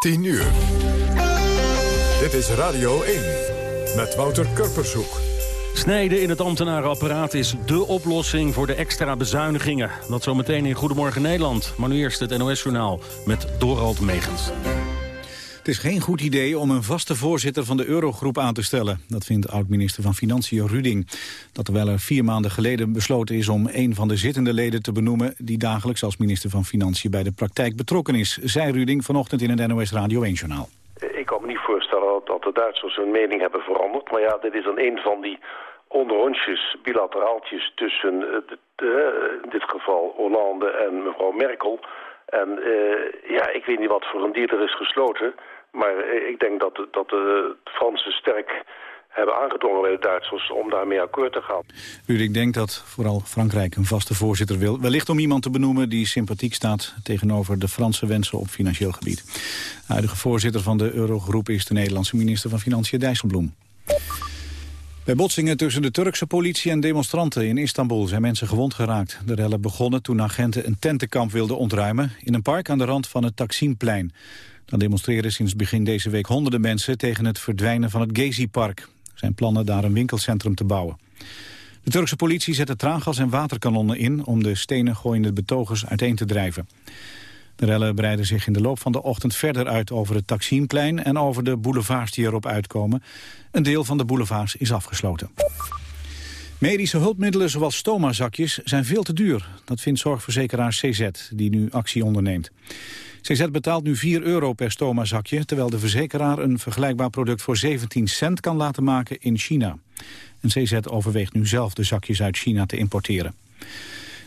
10 uur. Dit is Radio 1 met Wouter Kurpershoek. Snijden in het ambtenarenapparaat is dé oplossing voor de extra bezuinigingen. Dat zometeen in Goedemorgen Nederland. Maar nu eerst het NOS-journaal met Dorald Megens. Het is geen goed idee om een vaste voorzitter van de Eurogroep aan te stellen. Dat vindt oud-minister van Financiën Ruding. Dat terwijl er vier maanden geleden besloten is om een van de zittende leden te benoemen... die dagelijks als minister van Financiën bij de praktijk betrokken is... zei Ruding vanochtend in het NOS Radio 1-journaal. Ik kan me niet voorstellen dat de Duitsers hun mening hebben veranderd. Maar ja, dit is dan een van die onderhondjes, bilateraaltjes tussen uh, in dit geval Hollande en mevrouw Merkel... En uh, ja, ik weet niet wat voor een dier er is gesloten. Maar uh, ik denk dat, dat de Fransen sterk hebben aangedrongen bij de Duitsers om daarmee akkoord te gaan. ik denk dat vooral Frankrijk een vaste voorzitter wil. Wellicht om iemand te benoemen die sympathiek staat tegenover de Franse wensen op financieel gebied. De huidige voorzitter van de Eurogroep is de Nederlandse minister van Financiën Dijsselbloem. Bij botsingen tussen de Turkse politie en demonstranten in Istanbul zijn mensen gewond geraakt. De rellen begonnen toen agenten een tentenkamp wilden ontruimen in een park aan de rand van het Taksimplein. Dan demonstreren sinds begin deze week honderden mensen tegen het verdwijnen van het Gezi-park. Zijn plannen daar een winkelcentrum te bouwen. De Turkse politie zette traangas en waterkanonnen in om de stenen gooiende betogers uiteen te drijven. De rellen breiden zich in de loop van de ochtend verder uit over het Taksimplein en over de boulevards die erop uitkomen. Een deel van de boulevards is afgesloten. Medische hulpmiddelen zoals stomazakjes zijn veel te duur. Dat vindt zorgverzekeraar CZ, die nu actie onderneemt. CZ betaalt nu 4 euro per stomazakje... terwijl de verzekeraar een vergelijkbaar product voor 17 cent kan laten maken in China. En CZ overweegt nu zelf de zakjes uit China te importeren.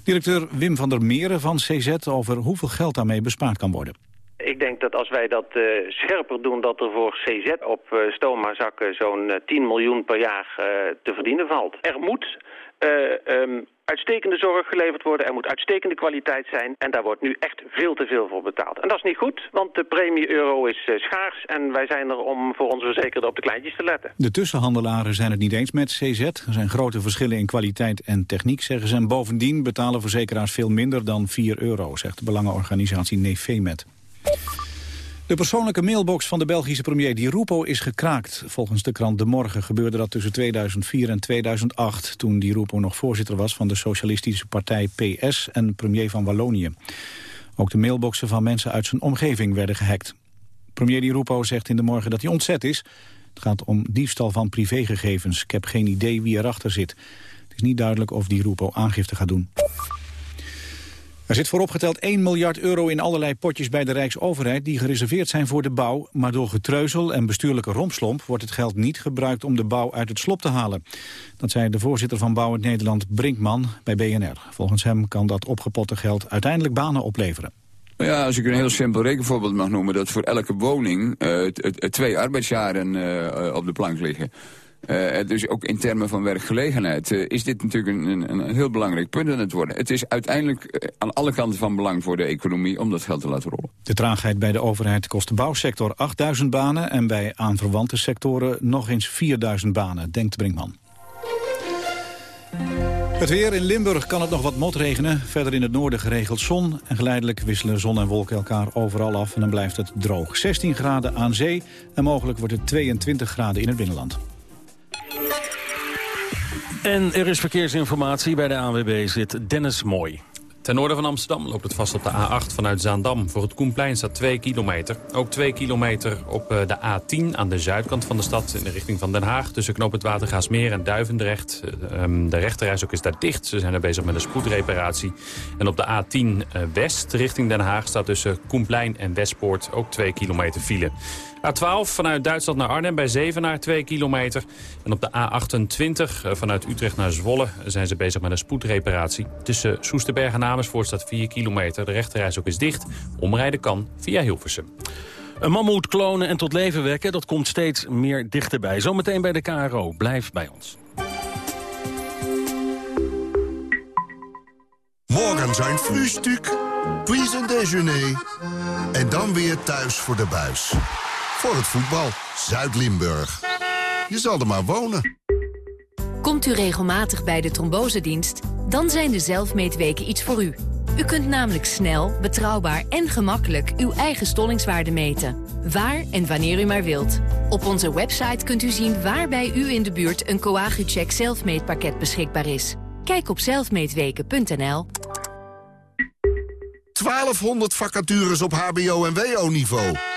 Directeur Wim van der Meren van CZ over hoeveel geld daarmee bespaard kan worden. Ik denk dat als wij dat uh, scherper doen, dat er voor CZ op uh, stomazakken zo'n uh, 10 miljoen per jaar te verdienen valt. Er moet um, uitstekende zorg geleverd worden, er moet uitstekende kwaliteit zijn en daar wordt nu echt veel te veel voor betaald. En dat is niet goed, want de premie-euro is schaars en wij zijn er om voor onze verzekerden op de kleintjes te letten. De tussenhandelaren zijn het niet eens met CZ. Er zijn grote verschillen in kwaliteit en techniek, zeggen ze. En bovendien betalen verzekeraars veel minder dan 4 euro, zegt de belangenorganisatie Nefemet. De persoonlijke mailbox van de Belgische premier Di Rupo is gekraakt. Volgens de krant De Morgen gebeurde dat tussen 2004 en 2008... toen Di Rupo nog voorzitter was van de socialistische partij PS... en premier van Wallonië. Ook de mailboxen van mensen uit zijn omgeving werden gehackt. Premier Di Rupo zegt in De Morgen dat hij ontzet is. Het gaat om diefstal van privégegevens. Ik heb geen idee wie erachter zit. Het is niet duidelijk of Di Rupo aangifte gaat doen. Er zit vooropgeteld 1 miljard euro in allerlei potjes bij de Rijksoverheid... die gereserveerd zijn voor de bouw. Maar door getreuzel en bestuurlijke rompslomp... wordt het geld niet gebruikt om de bouw uit het slop te halen. Dat zei de voorzitter van Bouw het Nederland, Brinkman, bij BNR. Volgens hem kan dat opgepotte geld uiteindelijk banen opleveren. Ja, als ik een heel simpel rekenvoorbeeld mag noemen... dat voor elke woning uh, twee arbeidsjaren uh, op de plank liggen. Dus ook in termen van werkgelegenheid uh, is dit natuurlijk een, een, een, heel belangrijk punt aan het worden. Het is uiteindelijk uh, aan alle kanten van belang voor de economie om dat geld te laten rollen. De traagheid bij de overheid kost de bouwsector 8000 banen en bij aanverwante sectoren nog eens 4000 banen, denkt Brinkman. Het weer in Limburg kan het nog wat motregenen. Verder in het noorden geregeld zon. En geleidelijk wisselen zon en wolken elkaar overal af. En dan blijft het droog. 16 graden aan zee en mogelijk wordt het 22 graden in het binnenland. En er is verkeersinformatie. Bij de ANWB zit Dennis Mooi. Ten noorden van Amsterdam loopt het vast op de A8 vanuit Zaandam. Voor het Koenplein staat 2 kilometer. Ook 2 kilometer op eh, de A10 aan de zuidkant van de stad... in de richting van Den Haag. Tussen Knoop het Watergaasmeer en Duivendrecht. Ehm, de rechterreis ook is daar dicht. Ze zijn er bezig met een spoedreparatie. En op de A10 eh, west richting Den Haag staat tussen Koenplein en Westpoort... ook 2 kilometer file. A12 vanuit Duitsland naar Arnhem bij Zevenaar 2 kilometer. En op de A28 eh, vanuit Utrecht naar Zwolle zijn ze bezig met een spoedreparatie. Tussen Soesterberg en Amersfoort staat 4 kilometer. De rechterreis ook is dicht. Omrijden kan via Hilversum. Een mammoet klonen en tot leven wekken, dat komt steeds meer dichterbij. Zometeen bij de KRO. Blijf bij ons. Morgen zijn frühstück, puis een déjeuner. En dan weer thuis voor de buis. Voor het voetbal, Zuid-Limburg. Je zal er maar wonen. Komt u regelmatig bij de trombosedienst? Dan zijn de zelfmeetweken iets voor u. U kunt namelijk snel, betrouwbaar en gemakkelijk uw eigen stollingswaarde meten. Waar en wanneer u maar wilt. Op onze website kunt u zien waar bij u in de buurt een Coagucheck zelfmeetpakket beschikbaar is. Kijk op zelfmeetweken.nl. 1200 vacatures op hbo- en wo-niveau.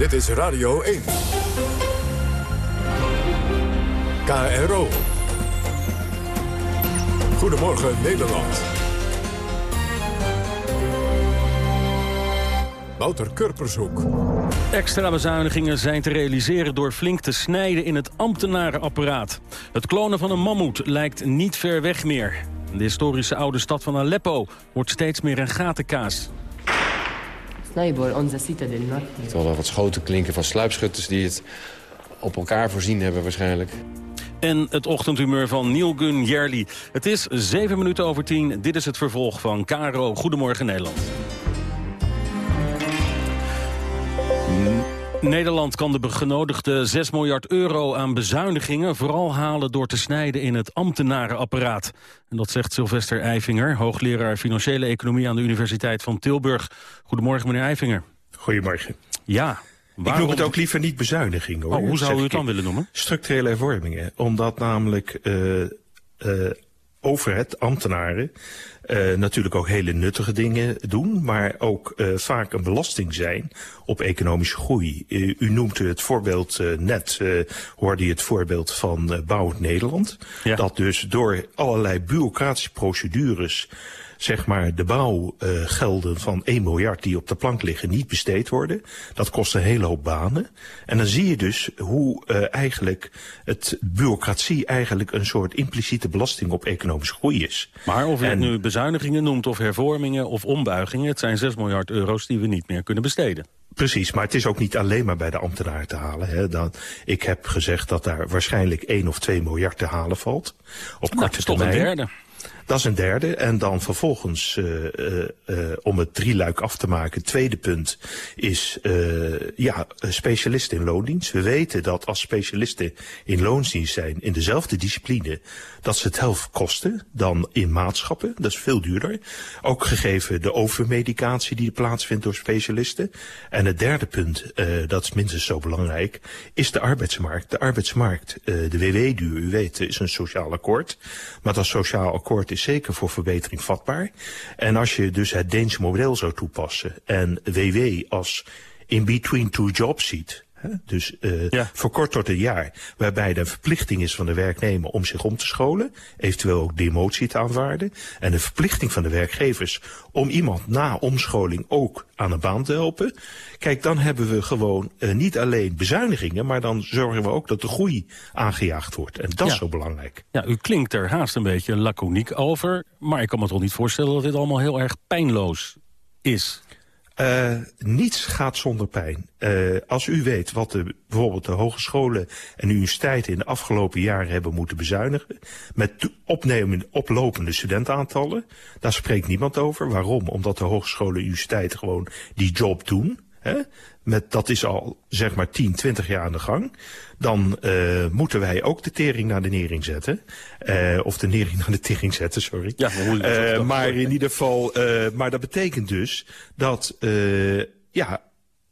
Dit is Radio 1. KRO. Goedemorgen Nederland. Wouter Kurpershoek. Extra bezuinigingen zijn te realiseren door flink te snijden in het ambtenarenapparaat. Het klonen van een mammoet lijkt niet ver weg meer. De historische oude stad van Aleppo wordt steeds meer een gatenkaas. Terwijl er wat schoten klinken van sluipschutters die het op elkaar voorzien hebben waarschijnlijk. En het ochtendhumeur van Neil Gunn Jerli. Het is 7 minuten over 10. Dit is het vervolg van Caro. Goedemorgen Nederland. Nederland kan de genodigde 6 miljard euro aan bezuinigingen... vooral halen door te snijden in het ambtenarenapparaat. En dat zegt Sylvester Eifinger, hoogleraar Financiële Economie... aan de Universiteit van Tilburg. Goedemorgen, meneer Eifinger. Goedemorgen. Ja, Ik noem het ook liever niet bezuinigingen. Hoor. Oh, hoe zou u het dan willen noemen? Structurele hervormingen. Omdat namelijk eh, eh, overheid, ambtenaren... eh, natuurlijk ook hele nuttige dingen doen... maar ook eh, vaak een belasting zijn op economische groei. Eh, u noemt het voorbeeld net, eh, hoorde je het voorbeeld van eh, Bouwend Nederland. Dat dus door allerlei bureaucratische procedures zeg maar de bouwgelden van 1 miljard die op de plank liggen niet besteed worden. Dat kost een hele hoop banen. En dan zie je dus hoe eh, eigenlijk het bureaucratie eigenlijk een soort impliciete belasting op economische groei is. Maar of u het nu bezuinigingen noemt of hervormingen of ombuigingen... het zijn 6 miljard euro's die we niet meer kunnen besteden. Precies, maar het is ook niet alleen maar bij de ambtenaar te halen. Hè. Dan, ik heb gezegd dat daar waarschijnlijk 1 of 2 miljard te halen valt. Op Nou, korte is toch een termijn. derde. Dat is een derde. En dan vervolgens, eh, eh, om het drieluik af te maken, tweede punt is ja, specialisten in loondienst. We weten dat als specialisten in loondienst zijn in dezelfde discipline, dat ze het helft kosten dan in maatschappen. Dat is veel duurder. Ook gegeven de overmedicatie die plaatsvindt door specialisten. En het derde punt, dat is minstens zo belangrijk, is de arbeidsmarkt. De arbeidsmarkt, de WW-duur, u weet, is een sociaal akkoord. Maar dat sociaal akkoord is zeker voor verbetering vatbaar. En als je dus het Deense model zou toepassen en WW als in between two jobs ziet... Dus eh verkort tot een jaar, waarbij de verplichting is van de werknemer om zich om te scholen, eventueel ook demotie te aanvaarden, en de verplichting van de werkgevers om iemand na omscholing ook aan een baan te helpen. Kijk, dan hebben we gewoon eh, niet alleen bezuinigingen, maar dan zorgen we ook dat de groei aangejaagd wordt. En dat is zo belangrijk. Ja, u klinkt er haast een beetje laconiek over... maar ik kan me toch niet voorstellen dat dit allemaal heel erg pijnloos is. Eh, niets gaat zonder pijn. Eh, als u weet wat de, bijvoorbeeld de hogescholen en universiteiten in de afgelopen jaren hebben moeten bezuinigen, met opnemende, oplopende studentaantallen, daar spreekt niemand over. Waarom? Omdat de hogescholen en universiteiten gewoon die job doen. Hè? Met, dat is al zeg maar 10, 20 jaar aan de gang. Dan eh, moeten wij ook de tering naar de nering zetten. Eh, of de nering naar de tering zetten, sorry. Ja, maar hoe Eh, maar in ieder geval, maar dat betekent dus dat, ja,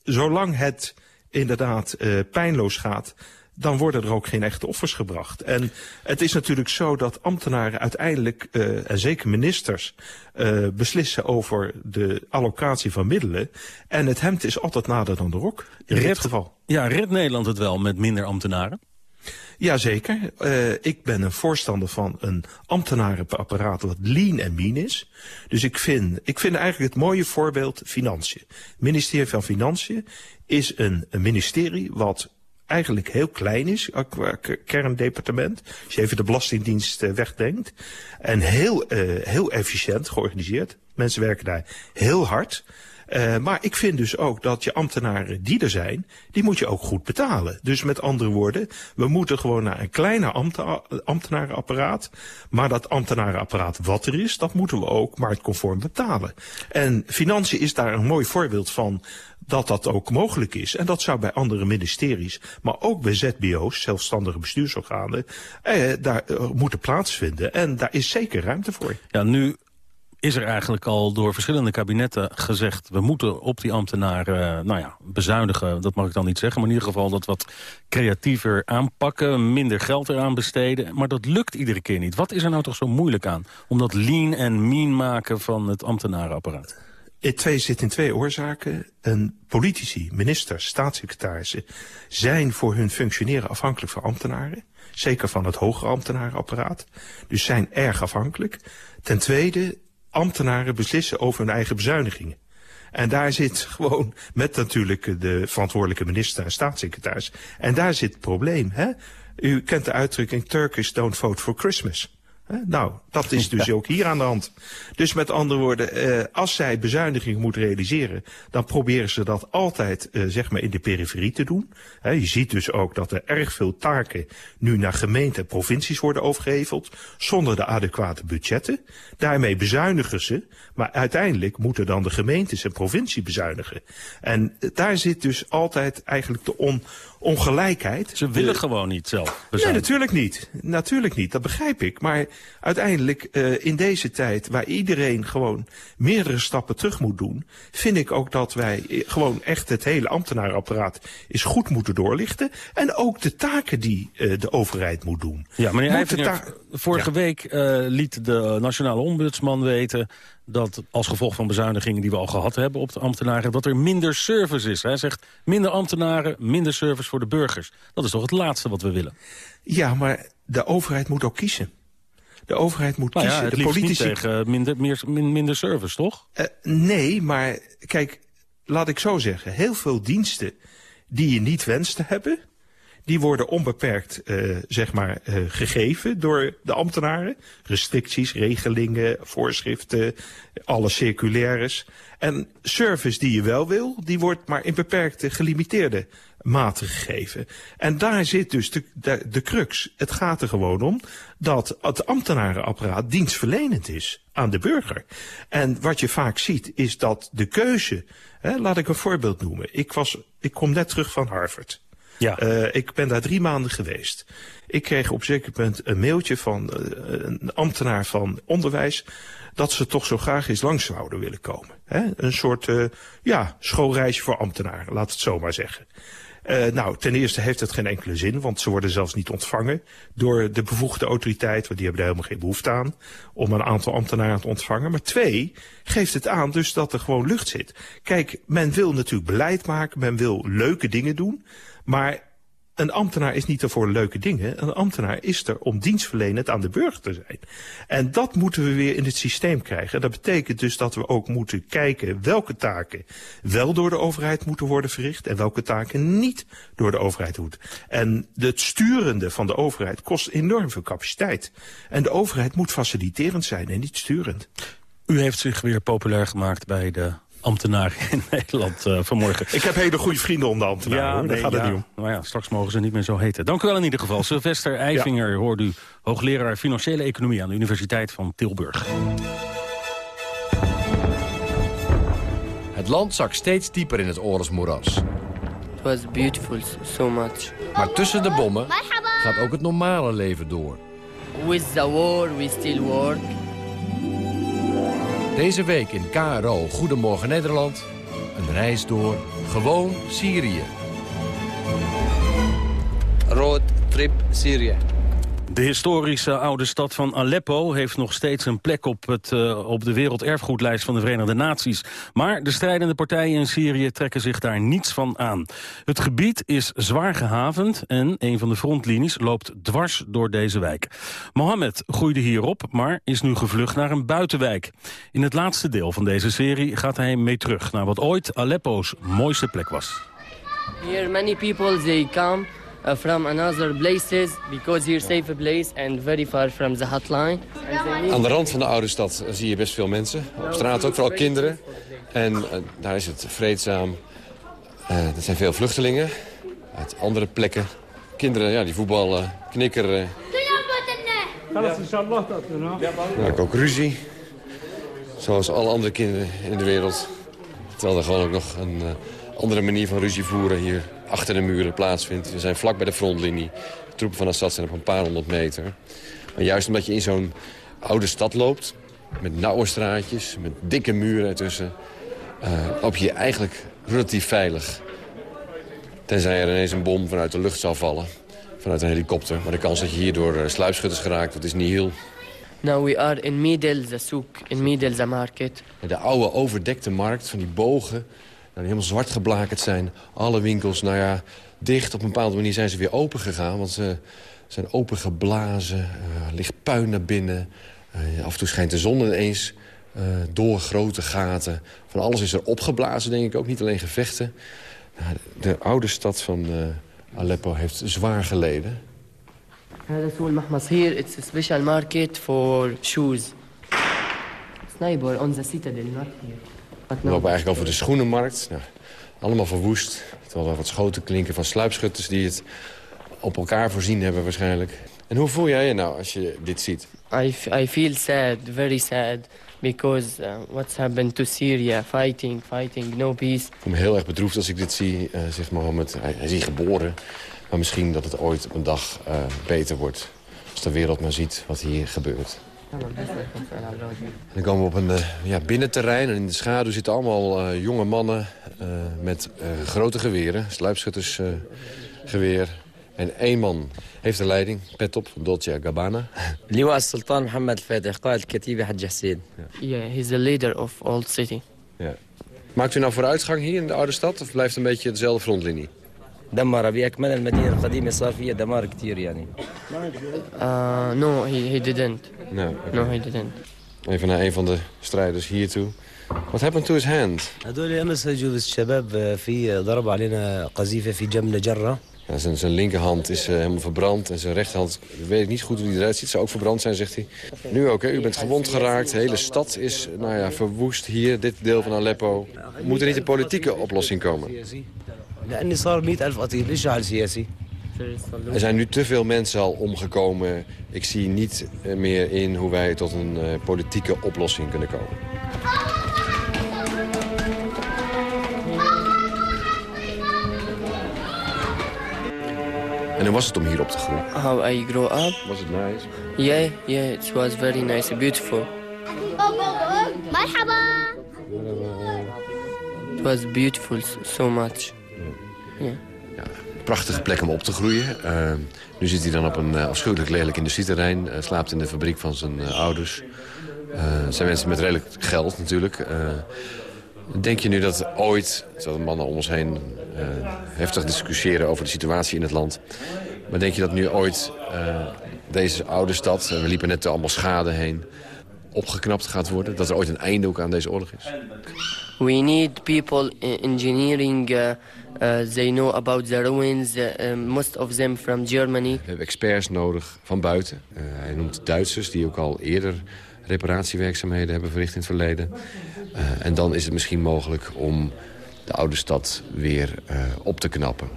zolang het inderdaad pijnloos gaat dan worden er ook geen echte offers gebracht. En het is natuurlijk zo dat ambtenaren uiteindelijk, uh, en zeker ministers, uh, beslissen over de allocatie van middelen. En het hemd is altijd nader dan de rok, in red, dit geval. Ja, redt Nederland het wel met minder ambtenaren? Jazeker. Uh, ik ben een voorstander van een ambtenarenapparaat wat lean en mean is. Dus ik vind, ik vind eigenlijk het mooie voorbeeld financiën. Het ministerie van Financiën is een, een ministerie wat eigenlijk heel klein is qua kerndepartement. Als je even de Belastingdienst uh, wegdenkt. En heel, uh, heel efficiënt georganiseerd. Mensen werken daar heel hard. Uh, maar ik vind dus ook dat je ambtenaren die er zijn, die moet je ook goed betalen. Dus met andere woorden, we moeten gewoon naar een kleiner ambtenarenapparaat. Maar dat ambtenarenapparaat wat er is, dat moeten we ook marktconform betalen. En financiën is daar een mooi voorbeeld van dat dat ook mogelijk is. En dat zou bij andere ministeries, maar ook bij ZBO's, zelfstandige bestuursorganen, eh, daar uh, moeten plaatsvinden. En daar is zeker ruimte voor. Ja, nu is er eigenlijk al door verschillende kabinetten gezegd... we moeten op die ambtenaren nou ja, bezuinigen, dat mag ik dan niet zeggen... maar in ieder geval dat wat creatiever aanpakken, minder geld eraan besteden. Maar dat lukt iedere keer niet. Wat is er nou toch zo moeilijk aan om dat lean en mean maken van het ambtenarenapparaat? Twee zit in twee oorzaken. Een politici, ministers, staatssecretarissen zijn voor hun functioneren afhankelijk van ambtenaren. Zeker van het hogere ambtenarenapparaat. Dus zijn erg afhankelijk. Ten tweede, ambtenaren beslissen over hun eigen bezuinigingen. En daar zit gewoon, met natuurlijk de verantwoordelijke minister en staatssecretaris. En daar zit het probleem. Hè? U kent de uitdrukking Turkish don't vote for Christmas. Nou, dat is dus ook hier aan de hand. Dus met andere woorden, eh, als zij bezuinigingen moeten realiseren... dan proberen ze dat altijd eh, zeg maar in de periferie te doen. He, je ziet dus ook dat er erg veel taken nu naar gemeenten en provincies worden overgeheveld... zonder de adequate budgetten. Daarmee bezuinigen ze, maar uiteindelijk moeten dan de gemeentes en provincie bezuinigen. En daar zit dus altijd eigenlijk de on ongelijkheid. Ze willen gewoon niet zelf Nee, natuurlijk niet. Natuurlijk niet, dat begrijp ik. Maar uiteindelijk uh, in deze tijd waar iedereen gewoon meerdere stappen terug moet doen... vind ik ook dat wij gewoon echt het hele ambtenarenapparaat is goed moeten doorlichten. En ook de taken die uh, de overheid moet doen. Ja, meneer vorige ja. week liet de nationale ombudsman weten dat als gevolg van bezuinigingen die we al gehad hebben op de ambtenaren... dat er minder service is. Hij zegt minder ambtenaren, minder service voor de burgers. Dat is toch het laatste wat we willen? Ja, maar de overheid moet ook kiezen. De overheid moet nou kiezen. Ja, de politici tegen minder, meer, minder service, toch? Uh, nee, maar kijk, laat ik zo zeggen. Heel veel diensten die je niet wenst te hebben die worden onbeperkt uh, zeg maar, uh, gegeven door de ambtenaren. Restricties, regelingen, voorschriften, alle circulaires. En service die je wel wil, die wordt maar in beperkte, gelimiteerde mate gegeven. En daar zit dus de, de, de crux. Het gaat er gewoon om dat het ambtenarenapparaat dienstverlenend is aan de burger. En wat je vaak ziet is dat de keuze... Hè, laat ik een voorbeeld noemen. Ik, was, ik kom net terug van Harvard. Ja. Uh, ik ben daar drie maanden geweest. Ik kreeg op een zeker moment een mailtje van uh, een ambtenaar van onderwijs... dat ze toch zo graag eens langs zouden willen komen. Hè? Een soort uh, ja, schoolreisje voor ambtenaren, laat het zo maar zeggen. Nou, ten eerste heeft het geen enkele zin, want ze worden zelfs niet ontvangen door de bevoegde autoriteit, want die hebben daar helemaal geen behoefte aan, om een aantal ambtenaren te ontvangen. Maar twee, geeft het aan dus dat er gewoon lucht zit. Kijk, men wil natuurlijk beleid maken, men wil leuke dingen doen, maar een ambtenaar is niet er voor leuke dingen. Een ambtenaar is er om dienstverlenend aan de burger te zijn. En dat moeten we weer in het systeem krijgen. Dat betekent dus dat we ook moeten kijken welke taken wel door de overheid moeten worden verricht en welke taken niet door de overheid moeten. En het sturende van de overheid kost enorm veel capaciteit. En de overheid moet faciliterend zijn en niet sturend. U heeft zich weer populair gemaakt bij de ambtenaar in Nederland uh, vanmorgen. Ik heb hele goede vrienden onder ambtenaren, ja, hoor. Nee, Daar gaat ja. het niet om. Nou ja, straks mogen ze niet meer zo heten. Dank u wel in ieder geval. Sylvester Eifinger, ja. hoort u, hoogleraar Financiële Economie... aan de Universiteit van Tilburg. Het land zak steeds dieper in het oorlogsmoeras. It was beautiful, so much. Maar tussen de bommen gaat ook het normale leven door. With the war, we still work. Deze week in KRO Goedemorgen Nederland. Een reis door gewoon Syrië. Road trip Syrië. De historische oude stad van Aleppo heeft nog steeds een plek op, het, uh, op de werelderfgoedlijst van de Verenigde Naties. Maar de strijdende partijen in Syrië trekken zich daar niets van aan. Het gebied is zwaar gehavend en een van de frontlinies loopt dwars door deze wijk. Mohammed groeide hierop, maar is nu gevlucht naar een buitenwijk. In het laatste deel van deze serie gaat hij mee terug naar wat ooit Aleppo's mooiste plek was. Here many people they come uh, from another places because here safe place and very far from the hotline. Aan de rand van de oude stad zie je best veel mensen. Op straat ook vooral kinderen. En uh, daar is het vreedzaam. Uh, er zijn veel vluchtelingen uit andere plekken. Kinderen ja, die voetballen, knikkeren. Ja, ook ruzie. Zoals alle andere kinderen in de wereld. Terwijl er gewoon ook nog een andere manier van ruzie voeren hier achter de muren plaatsvindt. We zijn vlak bij de frontlinie. De troepen van Assad zijn op een paar honderd meter. Maar juist omdat je in zo'n oude stad loopt... met nauwe straatjes, met dikke muren ertussen... Uh, loop je eigenlijk relatief veilig. Tenzij er ineens een bom vanuit de lucht zal vallen. Vanuit een helikopter. Maar de kans dat je hier door uh, sluipschutters geraakt, dat is niet heel. Now we are in middle the souk, in middle the market. De oude overdekte markt van die bogen die helemaal zwart geblakerd zijn. Alle winkels, nou ja, dicht. Op een bepaalde manier zijn ze weer open gegaan. Want ze zijn opengeblazen, uh, ligt puin naar binnen. Uh, af en toe schijnt de zon ineens uh, door grote gaten. Van alles is er opgeblazen, denk ik ook. Niet alleen gevechten. Nou, de, de, oude stad van Aleppo heeft zwaar geleden. Here it's a special market for shoes. Sniper on the citadel, not here. We lopen eigenlijk over de schoenenmarkt. Nou, allemaal verwoest. Terwijl er wat schoten klinken van sluipschutters die het op elkaar voorzien hebben waarschijnlijk. En hoe voel jij je nou als je dit ziet? I, I feel sad, very sad. Because uh, what's happened to Syria, fighting, fighting, no peace. Ik voel me heel erg bedroefd als ik dit zie, uh, zegt Mohammed. Hij, hij is hier geboren. Maar misschien dat het ooit op een dag uh, beter wordt. Als de wereld maar ziet wat hier gebeurt. En dan komen we op een uh, ja, binnenterrein en in de schaduw zitten allemaal uh, jonge mannen uh, met grote geweren, sluipschuttersgeweer. en één man heeft de leiding, pet op, Dolce Gabbana. Liwa Sultan Mohammed Fatih, Qaid Katiba Hajj Hussein. Yeah, he's the leader of Old City. Ja. Maakt u nou vooruitgang hier in de oude stad of blijft een beetje dezelfde frontlinie? دمر بأكمل المدينة القديمة صار فيها دمار كتير يعني. Uh, no, he, he didn't. No, okay. no, he didn't. Even naar een van de strijders hier toe. What happened to his hand? هذول أمس هجوا الشباب في ضربوا علينا قذيفة في جملة جرة. Ja, zijn, zijn linkerhand is uh, helemaal verbrand en zijn rechterhand weet ik niet goed hoe die eruit ziet. Zou ook verbrand zijn, zegt hij. Nu ook, hè? u bent gewond geraakt. De hele stad is nou ja, verwoest hier, dit deel van Aleppo. Moet er niet een politieke oplossing komen? لاني صار 100,000 قتيل ليش على سياسي Er zijn nu te veel mensen al omgekomen. Ik zie niet meer in hoe wij tot een uh, politieke oplossing kunnen komen. En hoe was het om hier op te groeien? How I grew up? Was het nice? Yeah, yeah, it was very nice, beautiful. It was beautiful so much. Ja, prachtige plek om op te groeien. Uh, nu zit hij dan op een uh, afschuwelijk lelijk industrieterrein. Uh, slaapt in de fabriek van zijn ouders. Het zijn mensen met redelijk geld natuurlijk. denk je nu dat ooit, terwijl de mannen om ons heen heftig discussiëren over de situatie in het land. Maar denk je dat nu ooit deze oude stad, we liepen net allemaal schade heen, opgeknapt gaat worden? Dat er ooit een einde ook aan deze oorlog is? We need people in engineering. Uh, uh, they know about the ruins. Uh, most of them from Germany. We hebben experts nodig van buiten. hij noemt Duitsers die ook al eerder reparatiewerkzaamheden hebben verricht in het verleden. en dan is het misschien mogelijk om de oude stad weer op te knappen.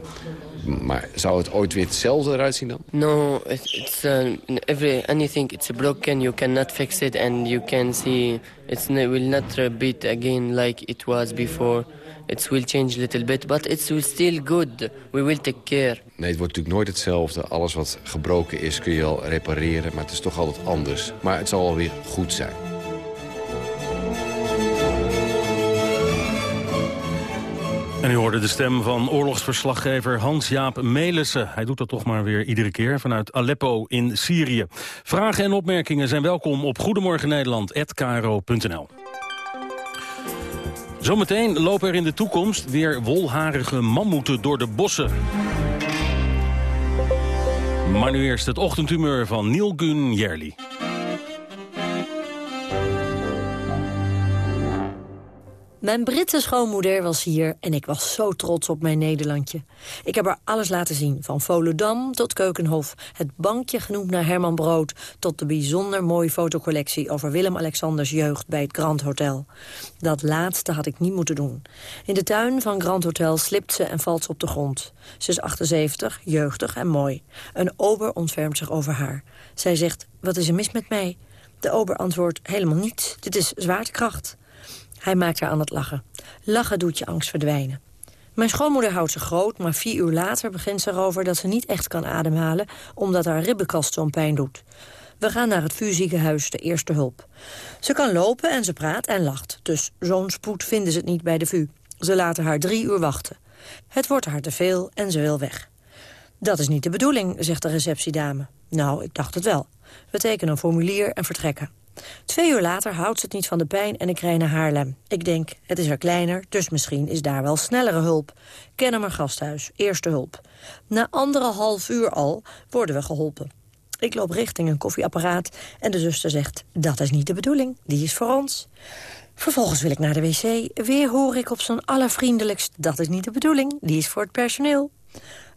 Maar zou het ooit weer hetzelfde eruit zien dan? No, it's uh, every anything it's broken. You cannot fix it, and you can see it will not repeat again like it was before. It will change a little bit, but it's still good. We will take care. Nee, het wordt natuurlijk nooit hetzelfde. Alles wat gebroken is kun je al repareren, maar het is toch altijd anders. Maar het zal alweer goed zijn. En u hoorde de stem van oorlogsverslaggever Hans-Jaap Melissen. Hij doet dat toch maar weer iedere keer vanuit Aleppo in Syrië. Vragen en opmerkingen zijn welkom op goedemorgennederland.kro.nl. Zometeen lopen er in de toekomst weer wolharige mammoeten door de bossen. Maar nu eerst het ochtendhumeur van Neil Gun Jerli. Mijn Britse schoonmoeder was hier en ik was zo trots op mijn Nederlandje. Ik heb haar alles laten zien, van Volendam tot Keukenhof... het bankje genoemd naar Herman Brood... tot de bijzonder mooie fotocollectie over Willem-Alexanders jeugd... bij het Grand Hotel. Dat laatste had ik niet moeten doen. In de tuin van Grand Hotel slipt ze en valt ze op de grond. Ze is 78, jeugdig en mooi. Een ober ontfermt zich over haar. Zij zegt, wat is er mis met mij? De ober antwoordt, helemaal niets. Dit is zwaartekracht. Hij maakt haar aan het lachen. Lachen doet je angst verdwijnen. Mijn schoonmoeder houdt ze groot, maar vier uur later begint ze erover dat ze niet echt kan ademhalen, omdat haar ribbenkast zo'n pijn doet. We gaan naar het vuurziekenhuis, de eerste hulp. Ze kan lopen en ze praat en lacht, dus zo'n spoed vinden ze het niet bij de VU. Ze laten haar drie uur wachten. Het wordt haar te veel en ze wil weg. Dat is niet de bedoeling, zegt de receptiedame. Nou, ik dacht het wel. We tekenen een formulier en vertrekken. Twee uur later houdt ze het niet van de pijn en ik rij naar Haarlem. Ik denk, het is er kleiner, dus misschien is daar wel snellere hulp. Kennemer Gasthuis, eerste hulp. Na anderhalf uur al worden we geholpen. Ik loop richting een koffieapparaat en de zuster zegt... dat is niet de bedoeling, die is voor ons. Vervolgens wil ik naar de wc. Weer hoor ik op zijn allervriendelijkst... dat is niet de bedoeling, die is voor het personeel.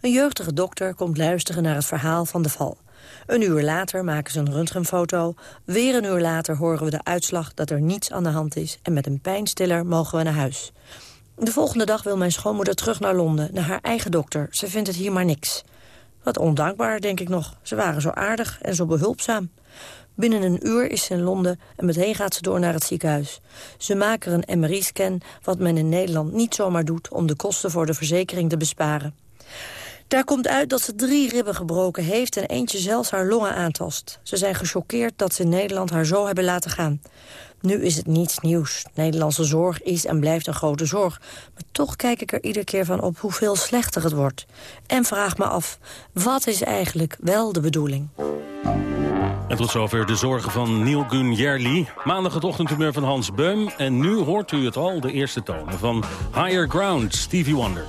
Een jeugdige dokter komt luisteren naar het verhaal van de val. Een uur later maken ze een röntgenfoto. Weer een uur later horen we de uitslag dat er niets aan de hand is... en met een pijnstiller mogen we naar huis. De volgende dag wil mijn schoonmoeder terug naar Londen, naar haar eigen dokter. Ze vindt het hier maar niks. Wat ondankbaar, denk ik nog. Ze waren zo aardig en zo behulpzaam. Binnen een uur is ze in Londen en meteen gaat ze door naar het ziekenhuis. Ze maken een MRI-scan, wat men in Nederland niet zomaar doet... om de kosten voor de verzekering te besparen. Daar komt uit dat ze drie ribben gebroken heeft... en eentje zelfs haar longen aantast. Ze zijn gechoqueerd dat ze in Nederland haar zo hebben laten gaan. Nu is het niets nieuws. Nederlandse zorg is en blijft een grote zorg. Maar toch kijk ik er iedere keer van op hoeveel slechter het wordt. En vraag me af, wat is eigenlijk wel de bedoeling? En tot zover de zorgen van Neil Gun Jerli. Maandag het ochtendhumeur van Hans Beum. En nu hoort u het al, de eerste tonen van Higher Ground, Stevie Wonder.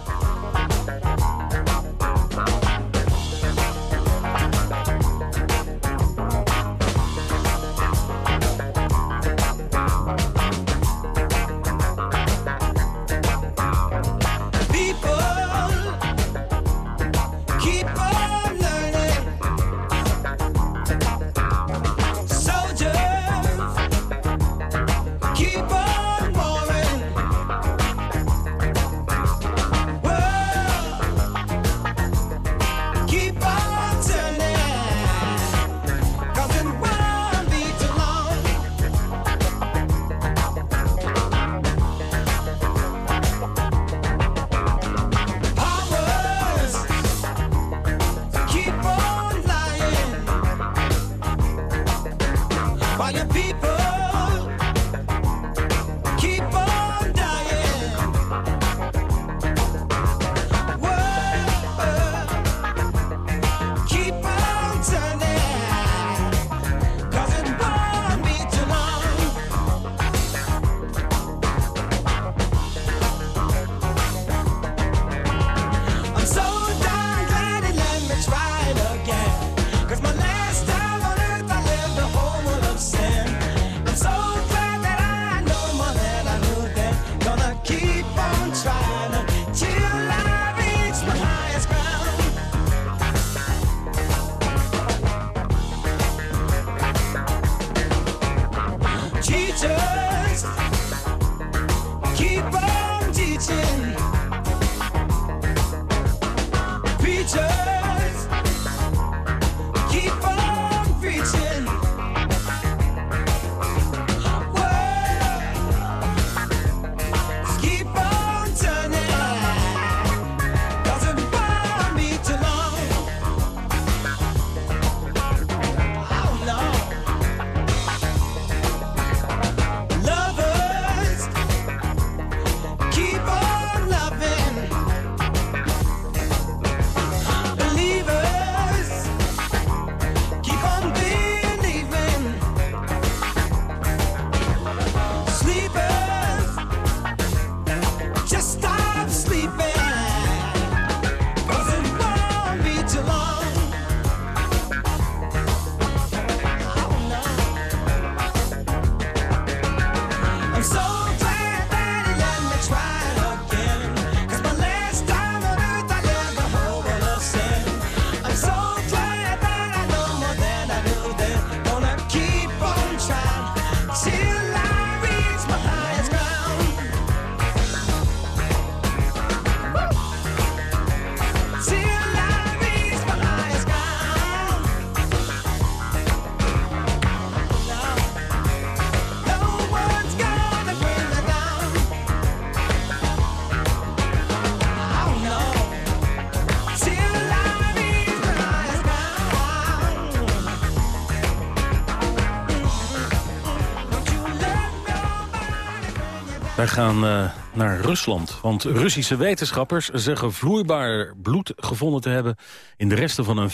Gaan uh, naar Rusland, want Russische wetenschappers zeggen vloeibaar bloed gevonden te hebben in de resten van een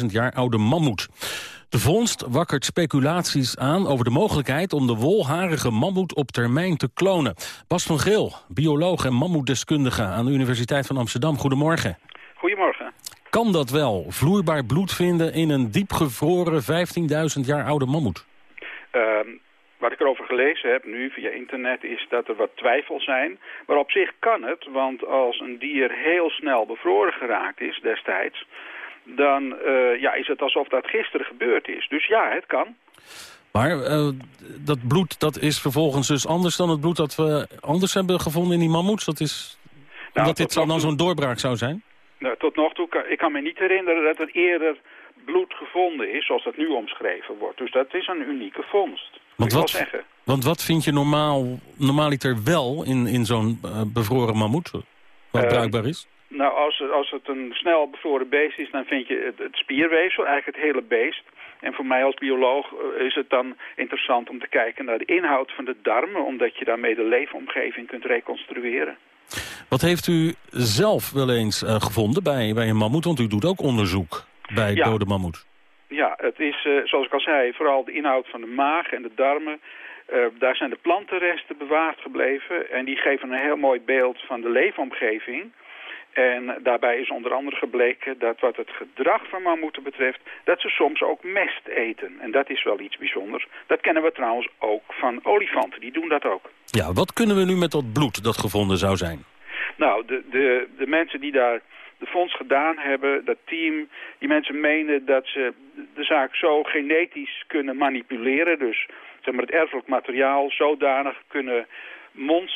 15.000 jaar oude mammoet. De vondst wakkert speculaties aan over de mogelijkheid om de wolharige mammoet op termijn te klonen. Bas van Geel, bioloog en mammoetdeskundige aan de Universiteit van Amsterdam. Goedemorgen. Goedemorgen. Kan dat wel, vloeibaar bloed vinden in een diepgevroren 15.000 jaar oude mammoet? Uh, wat ik erover gelezen heb nu via internet is dat er wat twijfels zijn. Maar op zich kan het, want als een dier heel snel bevroren geraakt is destijds... dan uh, ja, is het alsof dat gisteren gebeurd is. Dus ja, het kan. Maar uh, dat bloed dat is vervolgens dus anders dan het bloed dat we anders hebben gevonden in die mammoets? Dat is, nou, omdat dit dan zo'n doorbraak zou zijn? Nou, tot nog toe, kan, ik kan me niet herinneren dat er eerder bloed gevonden is, zoals dat nu omschreven wordt. Dus dat is een unieke vondst. Want wat, zeggen. want wat vind je normaal, normaaliter wel in, in zo'n uh, bevroren mammoet, wat uh, bruikbaar is? Nou, als, als het een snel bevroren beest is, dan vind je het, het spierweefsel, eigenlijk het hele beest. En voor mij als bioloog uh, is het dan interessant om te kijken naar de inhoud van de darmen, omdat je daarmee de leefomgeving kunt reconstrueren. Wat heeft u zelf wel eens gevonden bij, bij een mammoet? Want u doet ook onderzoek bij ja. dode mammoet. Ja, het is, uh, zoals ik al zei, vooral de inhoud van de maag en de darmen. Uh, daar zijn de plantenresten bewaard gebleven en die geven een heel mooi beeld van de leefomgeving. En daarbij is onder andere gebleken dat wat het gedrag van mammoeten betreft... dat ze soms ook mest eten. En dat is wel iets bijzonders. Dat kennen we trouwens ook van olifanten. Die doen dat ook. Ja, wat kunnen we nu met dat bloed dat gevonden zou zijn? Nou, de, de, de mensen die daar de fonds gedaan hebben, dat team, die mensen menen dat ze de zaak zo genetisch kunnen manipuleren. Dus zeg maar, het erfelijk materiaal zodanig kunnen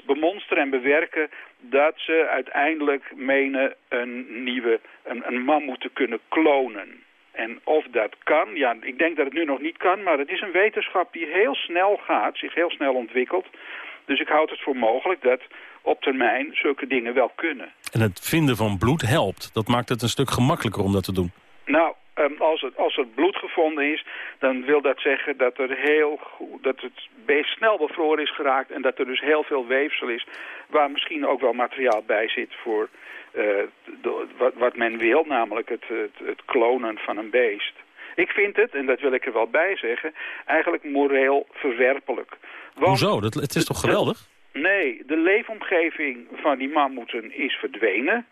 bemonsteren en bewerken dat ze uiteindelijk menen een nieuwe, een, een mammoet kunnen klonen. En of dat kan, ja, ik denk dat het nu nog niet kan, maar het is een wetenschap die heel snel gaat, zich heel snel ontwikkelt. Dus ik houd het voor mogelijk dat op termijn zulke dingen wel kunnen. En het vinden van bloed helpt. Dat maakt het een stuk gemakkelijker om dat te doen. Nou, um, als, het, als er bloed gevonden is, dan wil dat zeggen dat, er heel goed, dat het beest snel bevroren is geraakt... en dat er dus heel veel weefsel is waar misschien ook wel materiaal bij zit voor uh, de, wat, wat men wil, namelijk het, het, het klonen van een beest. Ik vind het, en dat wil ik er wel bij zeggen, eigenlijk moreel verwerpelijk. Want Hoezo? Dat, het is toch geweldig? Nee, de leefomgeving van die mammoeten is verdwenen.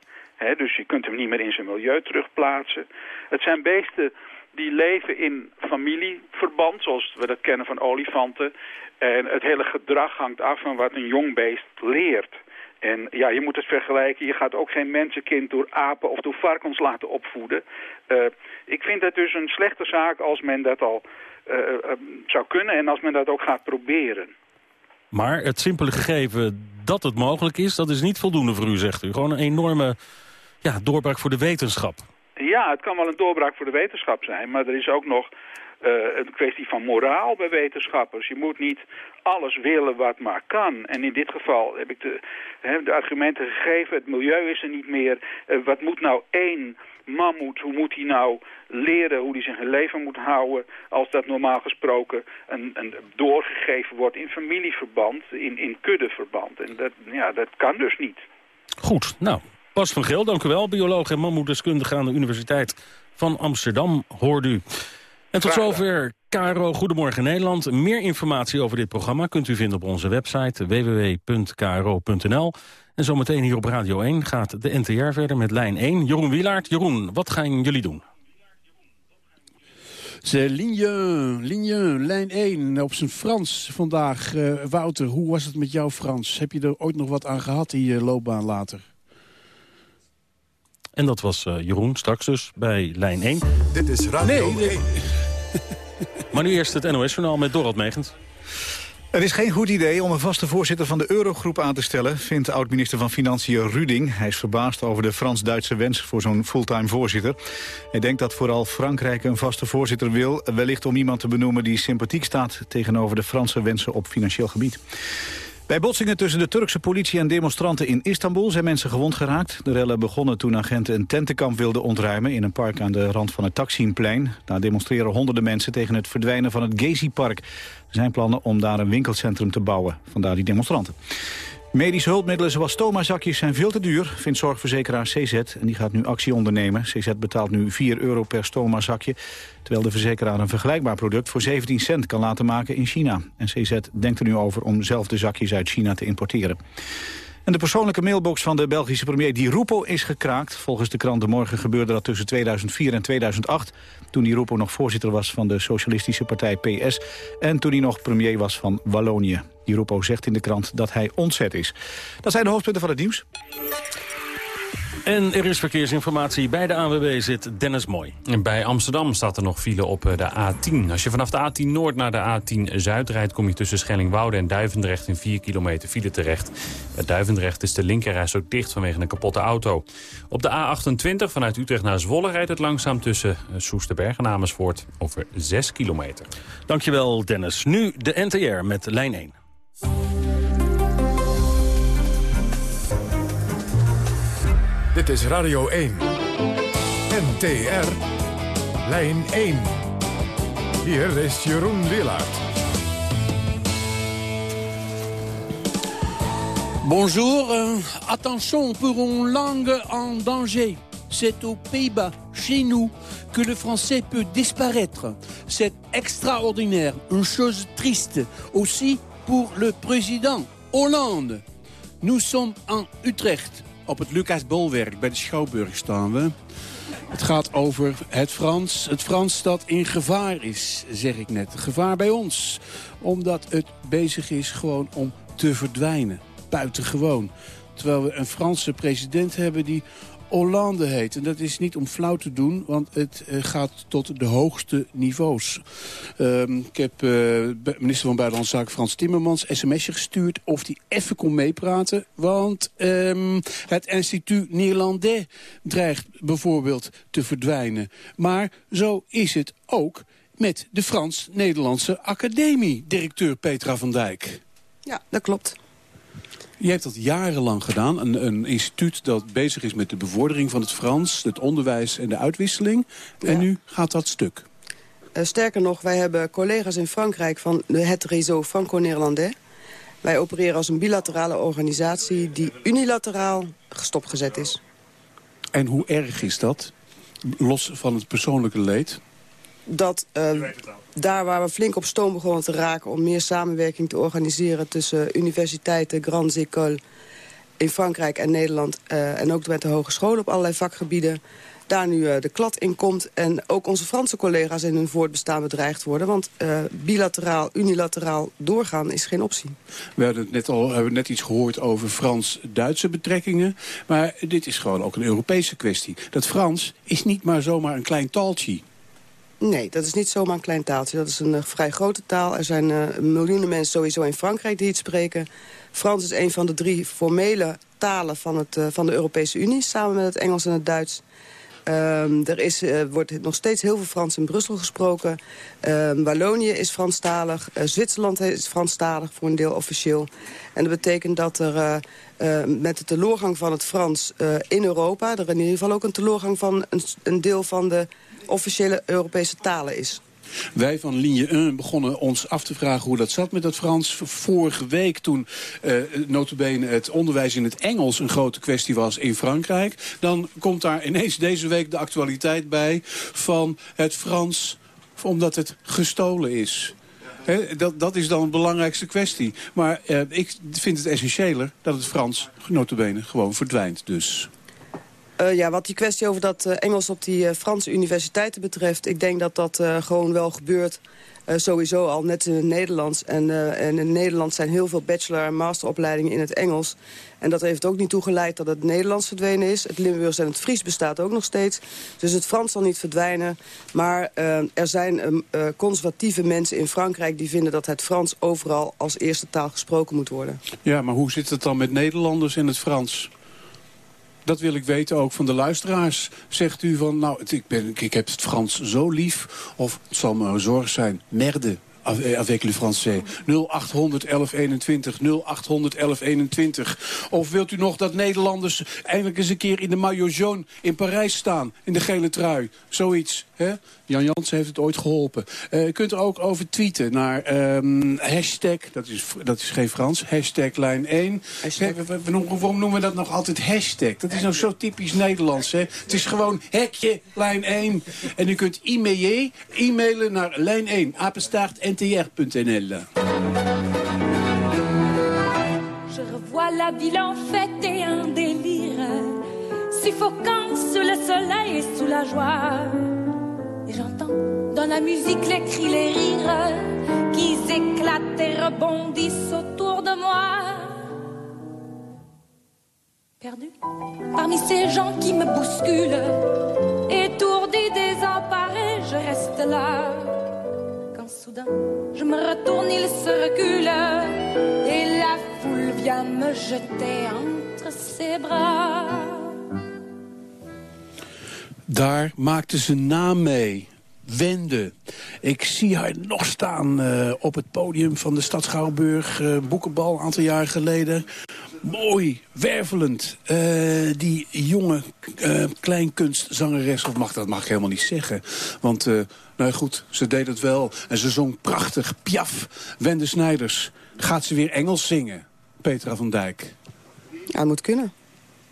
Dus je kunt hem niet meer in zijn milieu terugplaatsen. Het zijn beesten die leven in familieverband, zoals we dat kennen van olifanten. En het hele gedrag hangt af van wat een jong beest leert. En ja, je moet het vergelijken. Je gaat ook geen mensenkind door apen of door varkens laten opvoeden. Uh, ik vind het dus een slechte zaak als men dat al uh, uh, zou kunnen en als men dat ook gaat proberen. Maar het simpele gegeven dat het mogelijk is, dat is niet voldoende voor u, zegt u. Gewoon een enorme ja, doorbraak voor de wetenschap. Ja, het kan wel een doorbraak voor de wetenschap zijn, maar er is ook nog uh, een kwestie van moraal bij wetenschappers. Je moet niet alles willen wat maar kan. En in dit geval heb ik de, de argumenten gegeven, het milieu is er niet meer. Uh, wat moet nou één mammoet, hoe moet hij nou leren hoe hij zijn leven moet houden... als dat normaal gesproken een, een doorgegeven wordt in familieverband, in, in kuddeverband. En dat, ja, dat kan dus niet. Goed, nou, Bas van Geel, dank u wel. Bioloog en mammoetdeskundige aan de Universiteit van Amsterdam, hoort u. En tot zover Caro Goedemorgen Nederland. Meer informatie over dit programma kunt u vinden op onze website www.kro.nl. En zometeen hier op Radio 1 gaat de NTR verder met lijn 1. Jeroen Wielaert. Jeroen, wat gaan jullie doen? De ligne, ligne, lijn 1 op zijn Frans vandaag. Uh, Wouter, hoe was het met jouw Frans? Heb je er ooit nog wat aan gehad in je loopbaan later? En dat was uh, Jeroen straks dus bij lijn 1. Dit is Radio nee, 1. Maar nu eerst het NOS-journaal met Dorot Megens. Het is geen goed idee om een vaste voorzitter van de Eurogroep aan te stellen... vindt oud-minister van Financiën Ruding. Hij is verbaasd over de Frans-Duitse wens voor zo'n fulltime voorzitter. Hij denkt dat vooral Frankrijk een vaste voorzitter wil... wellicht om iemand te benoemen die sympathiek staat... tegenover de Franse wensen op financieel gebied. Bij botsingen tussen de Turkse politie en demonstranten in Istanbul zijn mensen gewond geraakt. De rellen begonnen toen agenten een tentenkamp wilden ontruimen in een park aan de rand van het Taksimplein. Daar demonstreren honderden mensen tegen het verdwijnen van het Gezi-park. Er zijn plannen om daar een winkelcentrum te bouwen, vandaar die demonstranten. Medische hulpmiddelen zoals stomazakjes zijn veel te duur, vindt zorgverzekeraar CZ. En die gaat nu actie ondernemen. CZ betaalt nu 4 euro per stomazakje, terwijl de verzekeraar een vergelijkbaar product voor 17 cent kan laten maken in China. En CZ denkt er nu over om zelf de zakjes uit China te importeren. En de persoonlijke mailbox van de Belgische premier Di Rupo is gekraakt. Volgens de krant De Morgen gebeurde dat tussen 2004 en 2008... toen Di Rupo nog voorzitter was van de socialistische partij PS... en toen hij nog premier was van Wallonië. Di Rupo zegt in de krant dat hij ontzet is. Dat zijn de hoofdpunten van het nieuws. En er is verkeersinformatie. Bij de ANWB zit Dennis Mooi. Bij Amsterdam staat er nog file op eh, de A10. Als je vanaf de A10 Noord naar de A10 Zuid rijdt... kom je tussen Schellingwoude en Duivendrecht in 4 kilometer file terecht. Bij Duivendrecht is de linkerreis ook dicht vanwege een kapotte auto. Op de A28 vanuit Utrecht naar Zwolle rijdt het langzaam... tussen eh, Soesterberg en Amersfoort over 6 kilometer. Dankjewel Dennis. Nu de NTR met lijn 1. Radio 1. NTR. Lijn 1. Hier Jeroen. Bonjour, euh, attention pour une langue en danger. C'est aux Pays-Bas, chez nous, que le français peut disparaître. C'est extraordinaire, une chose triste. Aussi pour le président Hollande. Nous sommes en Utrecht, op het Lucas Bolwerk. Bij de Schouwburg staan we. Het gaat over het Frans. Het Frans dat in gevaar is, zeg ik net. Gevaar bij ons. Omdat het bezig is gewoon om te verdwijnen. Buitengewoon. Terwijl we een Franse president hebben die Hollande heet. En dat is niet om flauw te doen, want het uh, gaat tot de hoogste niveaus. Uh, ik heb uh, minister van Buitenlandse Zaken Frans Timmermans sms'je gestuurd... of hij even kon meepraten, want um, het instituut Néerlandais dreigt bijvoorbeeld te verdwijnen. Maar zo is het ook met de Frans-Nederlandse Academie, directeur Petra van Dijk. Ja, dat klopt. Je hebt dat jarenlang gedaan. Een, een, instituut dat bezig is met de bevordering van het Frans, het onderwijs en de uitwisseling. En nu gaat dat stuk. Uh, sterker nog, wij hebben collega's in Frankrijk van het réseau Franco-Néerlandais. Wij opereren als een bilaterale organisatie die unilateraal gestopgezet is. En hoe erg is dat? Los van het persoonlijke leed? Dat uh, daar waar we flink op stoom begonnen te raken... om meer samenwerking te organiseren tussen universiteiten, grandes écoles... in Frankrijk en Nederland uh, en ook met de hogescholen op allerlei vakgebieden... daar nu uh, de klad in komt en ook onze Franse collega's in hun voortbestaan bedreigd worden. Want uh, bilateraal, unilateraal doorgaan is geen optie. We hebben net al hebben net iets gehoord over Frans-Duitse betrekkingen. Maar dit is gewoon ook een Europese kwestie. Dat Frans is niet maar zomaar een klein taaltje. Nee, dat is niet zomaar een klein taaltje. Dat is een uh, vrij grote taal. Er zijn uh, miljoenen mensen sowieso in Frankrijk die het spreken. Frans is een van de drie formele talen van, het, uh, van de Europese Unie... samen met het Engels en het Duits. Um, er is, wordt nog steeds heel veel Frans in Brussel gesproken. Um, Wallonië is Franstalig. Zwitserland is Franstalig voor een deel officieel. En dat betekent dat er met de teloorgang van het Frans in Europa... er in ieder geval ook een teloorgang van een, een deel van de officiële Europese talen is. Wij van linie 1 begonnen ons af te vragen hoe dat zat met dat Frans. Vorige week toen uh, notabene het onderwijs in het Engels een grote kwestie was in Frankrijk. Dan komt daar ineens deze week de actualiteit bij van het Frans omdat het gestolen is. Dat, dat is dan de belangrijkste kwestie. Maar uh, ik vind het essentiëler dat het Frans notabene gewoon verdwijnt dus. Uh, ja, wat die kwestie over dat uh, Engels op die uh, Franse universiteiten betreft... ik denk dat dat gewoon wel gebeurt sowieso al, net in het Nederlands. En, en in Nederland zijn heel veel bachelor- en masteropleidingen in het Engels. En dat heeft ook niet toegeleid dat het Nederlands verdwenen is. Het Limburgs en het Fries bestaat ook nog steeds. Dus het Frans zal niet verdwijnen. Maar er zijn conservatieve mensen in Frankrijk... die vinden dat het Frans overal als eerste taal gesproken moet worden. Ja, maar hoe zit het dan met Nederlanders in het Frans? Dat wil ik weten ook van de luisteraars. Zegt u van, nou, ik, ben, ik heb het Frans zo lief. Of het zal me een zorg zijn, merde. Avec le français. 0800 1121, 0800 1121. Of wilt u nog dat Nederlanders eindelijk eens een keer in de maillot jaune in Parijs staan? In de gele trui. Zoiets. Hè? Jan Jansen heeft het ooit geholpen. Uh, u kunt er ook over tweeten naar um, hashtag, dat is, dat is geen Frans, hashtag lijn 1. Hashtag. Waarom noemen we dat nog altijd hashtag? Dat is nou zo typisch Nederlands. Hè? Het is gewoon hekje lijn 1. En u kunt e-mailen, naar lijn 1, Je revois la ville en fête et un délire Suffocant sous le soleil et sous la joie Et j'entends dans la musique les cris, les rires qui éclatent et rebondissent autour de moi. Perdu parmi ces gens qui me bousculent, étourdi, désemparé, je reste là. Soudain je me retourne, il se recule et la foule vient me jeter entre ses bras. Daar maakte ze naam mee. Wende. Ik zie haar nog staan uh, op het podium van de stad Schouwburg. Uh, boekenbal, een aantal jaar geleden. Mooi, wervelend. Uh, die jonge kleinkunstzangeres, of mag, dat mag ik helemaal niet zeggen. Want, nou goed, ze deed het wel. En ze zong prachtig. Piaf, Wende Snijders. Gaat ze weer Engels zingen? Petra van Dijk. Ja, moet kunnen.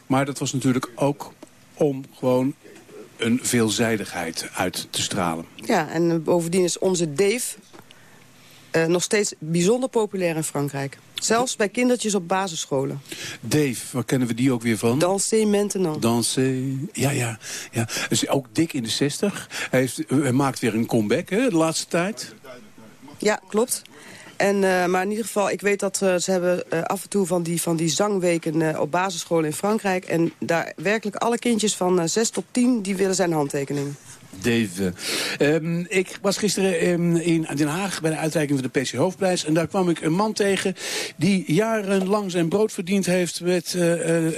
Maar dat was natuurlijk ook om gewoon een veelzijdigheid uit te stralen. Ja, en bovendien is onze Dave uh, nog steeds bijzonder populair in Frankrijk. Zelfs bij kindertjes op basisscholen. Dave, waar kennen we die ook weer van? Danser maintenant. Danser, ja, ja. ja. Is ook dik in de 60. Hij, heeft, hij maakt weer een comeback, hè, de laatste tijd. Ja, klopt. En, uh, maar in ieder geval, ik weet dat uh, ze hebben uh, af en toe van die, van die zangweken op basisscholen in Frankrijk. En daar werkelijk alle kindjes van 6 tot 10, die willen zijn handtekening. Dave. Um, ik was gisteren um, in Den Haag bij de uitreiking van de PC Hoofdprijs. En daar kwam ik een man tegen die jarenlang zijn brood verdiend heeft... met uh,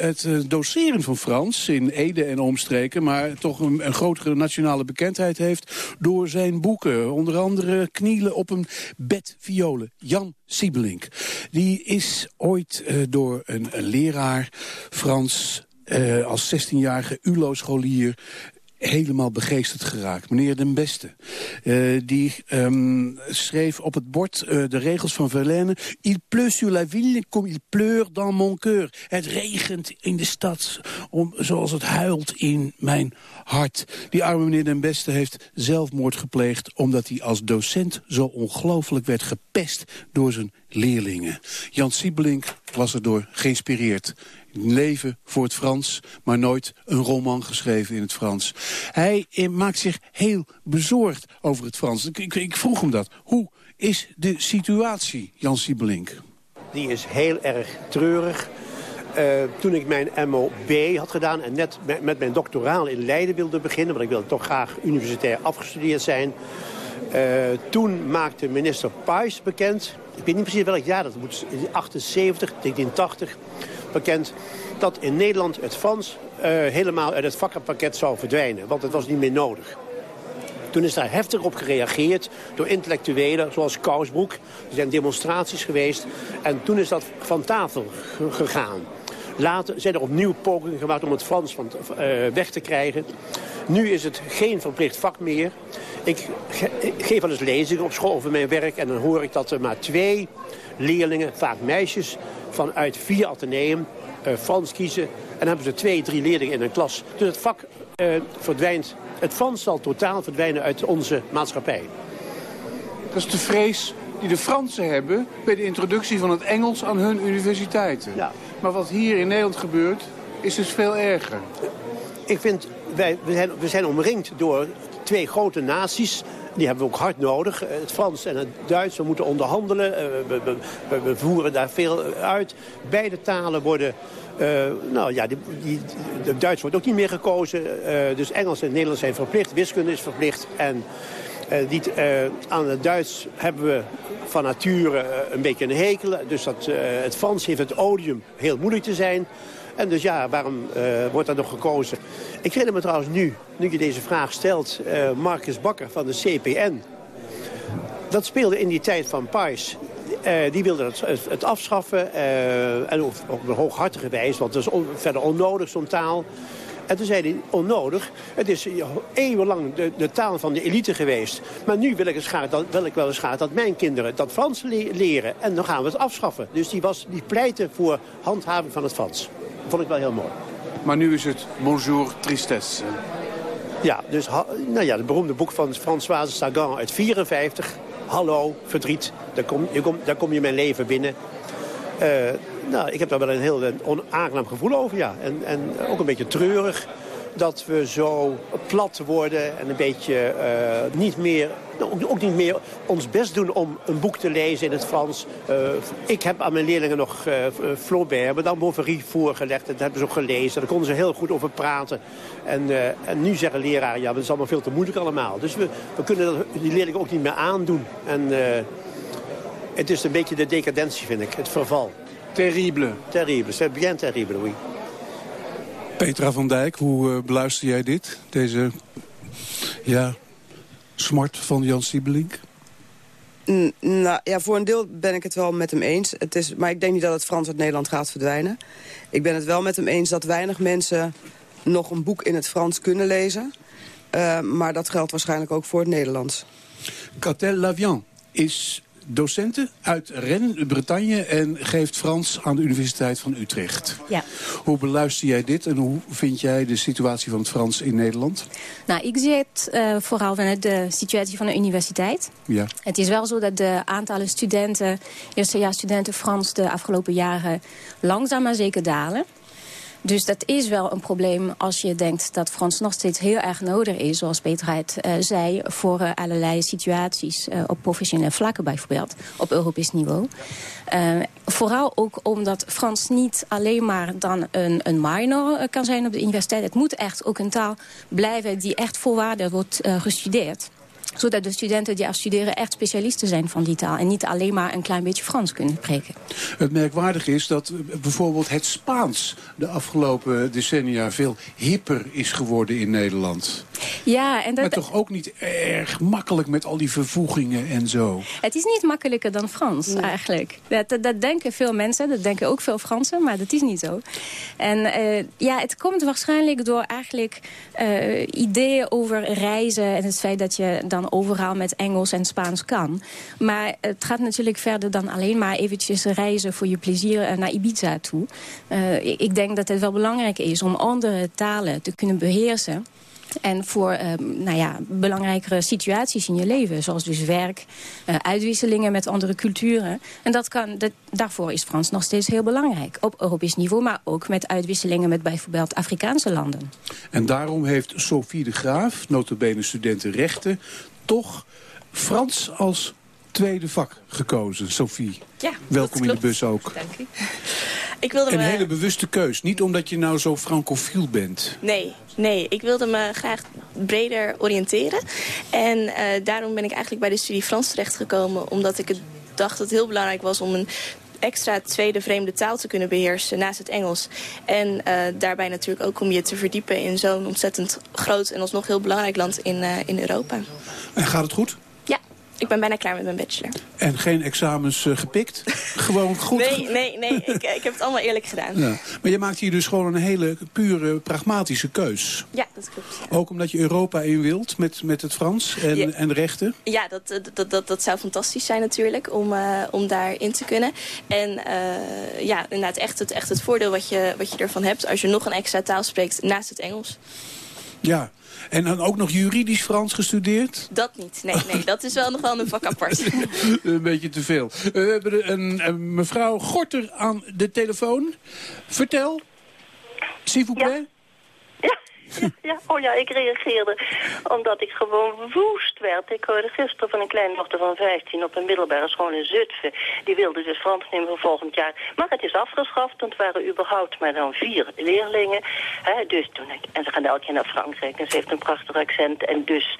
het doseren van Frans in Ede en omstreken. Maar toch een, een, grotere nationale bekendheid heeft door zijn boeken. Onder andere Knielen op een bed violen. Jan Siebelink. Die is ooit door een, leraar Frans... Als 16-jarige ULO-scholier helemaal begeesterd geraakt. Meneer Den Beste, uh, die um, schreef op het bord uh, de regels van Verlaine... Il pleut sur la ville comme il pleure dans mon cœur. Het regent in de stad om, zoals het huilt in mijn hart. Die arme meneer Den Beste heeft zelfmoord gepleegd... omdat hij als docent zo ongelooflijk werd gepest door zijn leerlingen. Jan Siebelink was erdoor geïnspireerd leven voor het Frans, maar nooit een roman geschreven in het Frans. Hij eh, maakt zich heel bezorgd over het Frans. Ik, ik, vroeg hem dat. Hoe is de situatie, Jan Siebelink? Die is heel erg treurig. Uh, toen ik mijn MOB had gedaan en net met mijn doctoraal in Leiden wilde beginnen... want ik wilde toch graag universitair afgestudeerd zijn... Uh, toen maakte minister Pais bekend, ik weet niet precies welk jaar dat moet, 78, 1980 bekend dat in Nederland het Frans uh, helemaal uit het vakkenpakket zou verdwijnen. Want het was niet meer nodig. Toen is daar heftig op gereageerd door intellectuelen zoals Kousbroek. Er zijn demonstraties geweest en toen is dat van tafel gegaan. Later zijn er opnieuw pogingen gemaakt om het Frans van, uh, weg te krijgen. Nu is het geen verplicht vak meer. Ik, ik geef wel eens lezingen op school over mijn werk... en dan hoor ik dat er maar twee leerlingen, vaak meisjes vanuit vier ateneum uh, Frans kiezen. En dan hebben ze twee, drie leerlingen in een klas. Dus het vak uh, verdwijnt. Het Frans zal totaal verdwijnen uit onze maatschappij. Dat is de vrees die de Fransen hebben bij de introductie van het Engels aan hun universiteiten. Ja. Maar wat hier in Nederland gebeurt, is dus veel erger. Ik vind, wij, we, zijn, we zijn omringd door twee grote naties die hebben we ook hard nodig. Eh, het Frans en het Duits, we moeten onderhandelen. Eh, we, voeren daar veel uit. Beide talen worden... Uh, nou ja, die, Duits wordt ook niet meer gekozen. Dus Engels en Nederlands zijn verplicht. Wiskunde is verplicht. En aan het Duits hebben we van nature een beetje een hekel. Dus dat, het Frans heeft het odium heel moeilijk te zijn. En dus ja, waarom uh, wordt er nog gekozen? Ik herinner me trouwens nu, nu je deze vraag stelt... Uh, Marcus Bakker van de CPN. dat speelde in die tijd van Pais. Uh, die wilde het, het afschaffen. En op, een hooghartige wijze, want het is verder onnodig zo'n taal. En toen zei hij, onnodig. Het is eeuwenlang de, de taal van de elite geweest. Maar nu wil ik, dat, wil ik wel eens graag dat mijn kinderen dat Frans le leren. En dan gaan we het afschaffen. Dus die, was, die pleitte voor handhaving van het Frans. Vond ik wel heel mooi. Maar nu is het bonjour tristesse. Ja, dus nou ja, het beroemde boek van Françoise Sagan uit 54. Hallo, verdriet, daar kom je, kom, daar kom je mijn leven binnen. Uh, nou, ik heb daar wel een heel onaangenaam gevoel over, ja. En, en ook een beetje treurig dat we zo plat worden en een beetje uh, niet meer, ook, niet meer ons best doen om een boek te lezen in het Frans. Uh, ik heb aan mijn leerlingen nog uh, Flaubert, Madame Bovary voorgelegd. Dat hebben ze ook gelezen. Daar konden ze heel goed over praten. En, en nu zeggen leraren, ja, dat is allemaal veel te moeilijk allemaal. Dus we, we kunnen dat, die leerlingen ook niet meer aandoen. En het is een beetje de decadentie, vind ik, het verval. Terrible. Terrible, c'est bien terrible, oui. Petra van Dijk, hoe uh, beluister jij dit? Deze ja, smart van Jan Siebelink? nou ja, voor een deel ben ik het wel met hem eens. Het is, maar ik denk niet dat het Frans uit Nederland gaat verdwijnen. Ik ben het wel met hem eens dat weinig mensen nog een boek in het Frans kunnen lezen. Uh, maar dat geldt waarschijnlijk ook voor het Nederlands. Catel Lavian is docenten uit Rennes, Bretagne... en geeft Frans aan de Universiteit van Utrecht. Ja. Hoe beluister jij dit en hoe vind jij de situatie van het Frans in Nederland? Nou, ik zie het uh, vooral vanuit de situatie van de universiteit. Ja. Het is wel zo dat de aantallen studenten, eerstejaars studenten Frans... de afgelopen jaren langzaam maar zeker dalen. Dus dat is wel een probleem als je denkt dat Frans nog steeds heel erg nodig is... zoals Peter het uh, zei, voor uh, allerlei situaties uh, op professionele vlakken bijvoorbeeld. Op Europees niveau. vooral ook omdat Frans niet alleen maar dan een, een minor kan zijn op de universiteit. Het moet echt ook een taal blijven die echt volwaardig wordt gestudeerd zodat de studenten die afstuderen echt specialisten zijn van die taal. En niet alleen maar een klein beetje Frans kunnen spreken. Het merkwaardige is dat eh, bijvoorbeeld het Spaans de afgelopen decennia veel hipper is geworden in Nederland. Ja, en dat... Maar toch ook niet erg makkelijk met al die vervoegingen en zo. Het is niet makkelijker dan Frans nee. eigenlijk. Dat, dat, denken veel mensen, dat denken ook veel Fransen, maar dat is niet zo. En uh, ja, het komt waarschijnlijk door eigenlijk uh, ideeën over reizen en het feit dat je dan overal met Engels en Spaans kan. Maar het gaat natuurlijk verder dan alleen maar eventjes reizen voor je plezier naar Ibiza toe. Uh, ik denk dat het wel belangrijk is om andere talen te kunnen beheersen. En voor uh, nou ja, belangrijkere situaties in je leven. Zoals dus werk, uh, uitwisselingen met andere culturen. En dat kan, daarvoor is Frans nog steeds heel belangrijk. Op Europees niveau, maar ook met uitwisselingen met bijvoorbeeld Afrikaanse landen. En daarom heeft Sophie de Graaf, notabene studenten rechten toch Frans als tweede vak gekozen, Sophie. Ja, Welkom in de bus ook. Dank u. Ik wilde een me... hele bewuste keus. Niet omdat je nou zo francofiel bent. Nee, nee. Ik wilde me graag breder oriënteren. En uh, daarom ben ik eigenlijk bij de studie Frans terechtgekomen. Omdat ik het dacht dat het heel belangrijk was om een extra tweede vreemde taal te kunnen beheersen naast het Engels. En uh, daarbij natuurlijk ook om je te verdiepen in zo'n ontzettend groot en alsnog heel belangrijk land in, uh, in Europa. En gaat het goed? Ik ben bijna klaar met mijn bachelor. En geen examens uh, gepikt? Gewoon goed? Nee, nee, nee. ik, ik heb het allemaal eerlijk gedaan. Ja. Maar je maakt hier dus gewoon een hele pure pragmatische keus. Ja, dat klopt. Ja. Ook omdat je Europa in wilt met, met het Frans en, ja. en rechten? Ja, dat, dat, dat, dat zou fantastisch zijn natuurlijk om, uh, om daarin te kunnen. En uh, ja, inderdaad echt het, echt het voordeel wat je, wat je ervan hebt... als je nog een extra taal spreekt naast het Engels. Ja, en dan ook nog juridisch Frans gestudeerd? Dat niet, nee, nee. Dat is wel nog wel een vak apart. een beetje te veel. We hebben een, een mevrouw Gorter aan de telefoon. Vertel. S'il vous plaît. Ja. Oh ja, ik reageerde omdat ik gewoon woest werd. Ik hoorde gisteren van een kleindochter van 15 op een middelbare school in Zutphen. Die wilde dus Frans nemen voor volgend jaar. Maar het is afgeschaft, want het waren überhaupt maar dan vier leerlingen. Hè, dus toen ik, en ze gaan elk jaar naar Frankrijk en ze heeft een prachtig accent. En dus,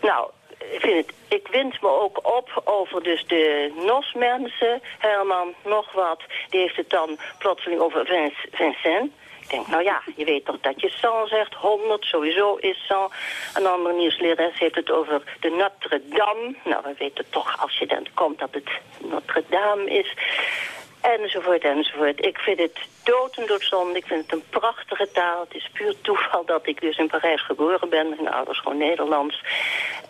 nou, ik, vind het, ik wind me ook op over dus de NOS-mensen. Herman, nog wat, die heeft het dan plotseling over Vincent. Ik denk, nou ja, je weet toch dat je 100 zegt, 100, sowieso is 100. Een andere nieuwslerares heeft het over de Notre Dame. Nou, we weten toch, als je dan komt, dat het Notre Dame is. Enzovoort, enzovoort. Ik vind het dood en doodzonde. Ik vind het een prachtige taal. Het is puur toeval dat ik dus in Parijs geboren ben. Mijn ouders gewoon Nederlands.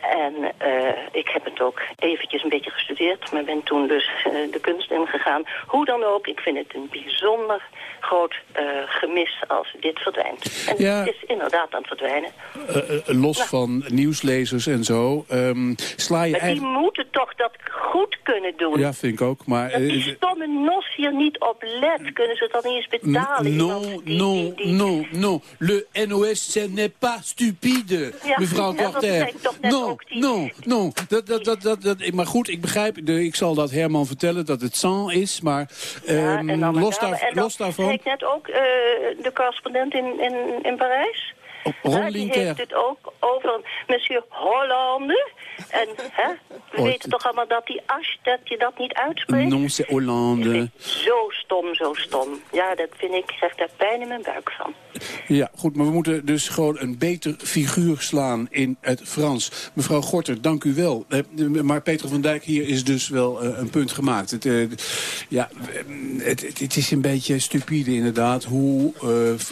En uh, ik heb het ook eventjes een beetje gestudeerd. Maar ben toen dus uh, de kunst ingegaan. Hoe dan ook, ik vind het een bijzonder groot uh, gemis als dit verdwijnt. En Ja. het is inderdaad aan het verdwijnen. Eh, los van nieuwslezers en zo, ehm, sla je Maar die moeten toch dat goed kunnen doen. Ja, vind ik ook. Maar Dat eh, die stomme nos hier niet op let, kunnen ze het dan niet eens betalen? Non, non, non, non. Le NOS, ce n'est pas stupide, Ja, mevrouw Korter. Non, non, non. Dat, dat, dat, dat, dat, maar goed, ik begrijp, de, ik zal dat Herman vertellen dat het sang is, maar Ja, dan los, daar, los daarvan... ik net ook eh, de correspondent in, in, in Parijs. Ron die heeft het ook over monsieur Hollande. En hè, we weten toch allemaal dat die Asch, dat je dat niet uitspreekt? Non, c'est Hollande. Zo stom, zo stom. Ja, dat vind ik, ik krijg daar pijn in mijn buik van. Ja, goed, maar we moeten dus gewoon een beter figuur slaan in het Frans. Mevrouw Gorter, dank u wel. Eh, Maar Peter van Dijk, hier is dus wel eh, een punt gemaakt. Het, eh, ja, het, het, is een beetje stupide inderdaad hoe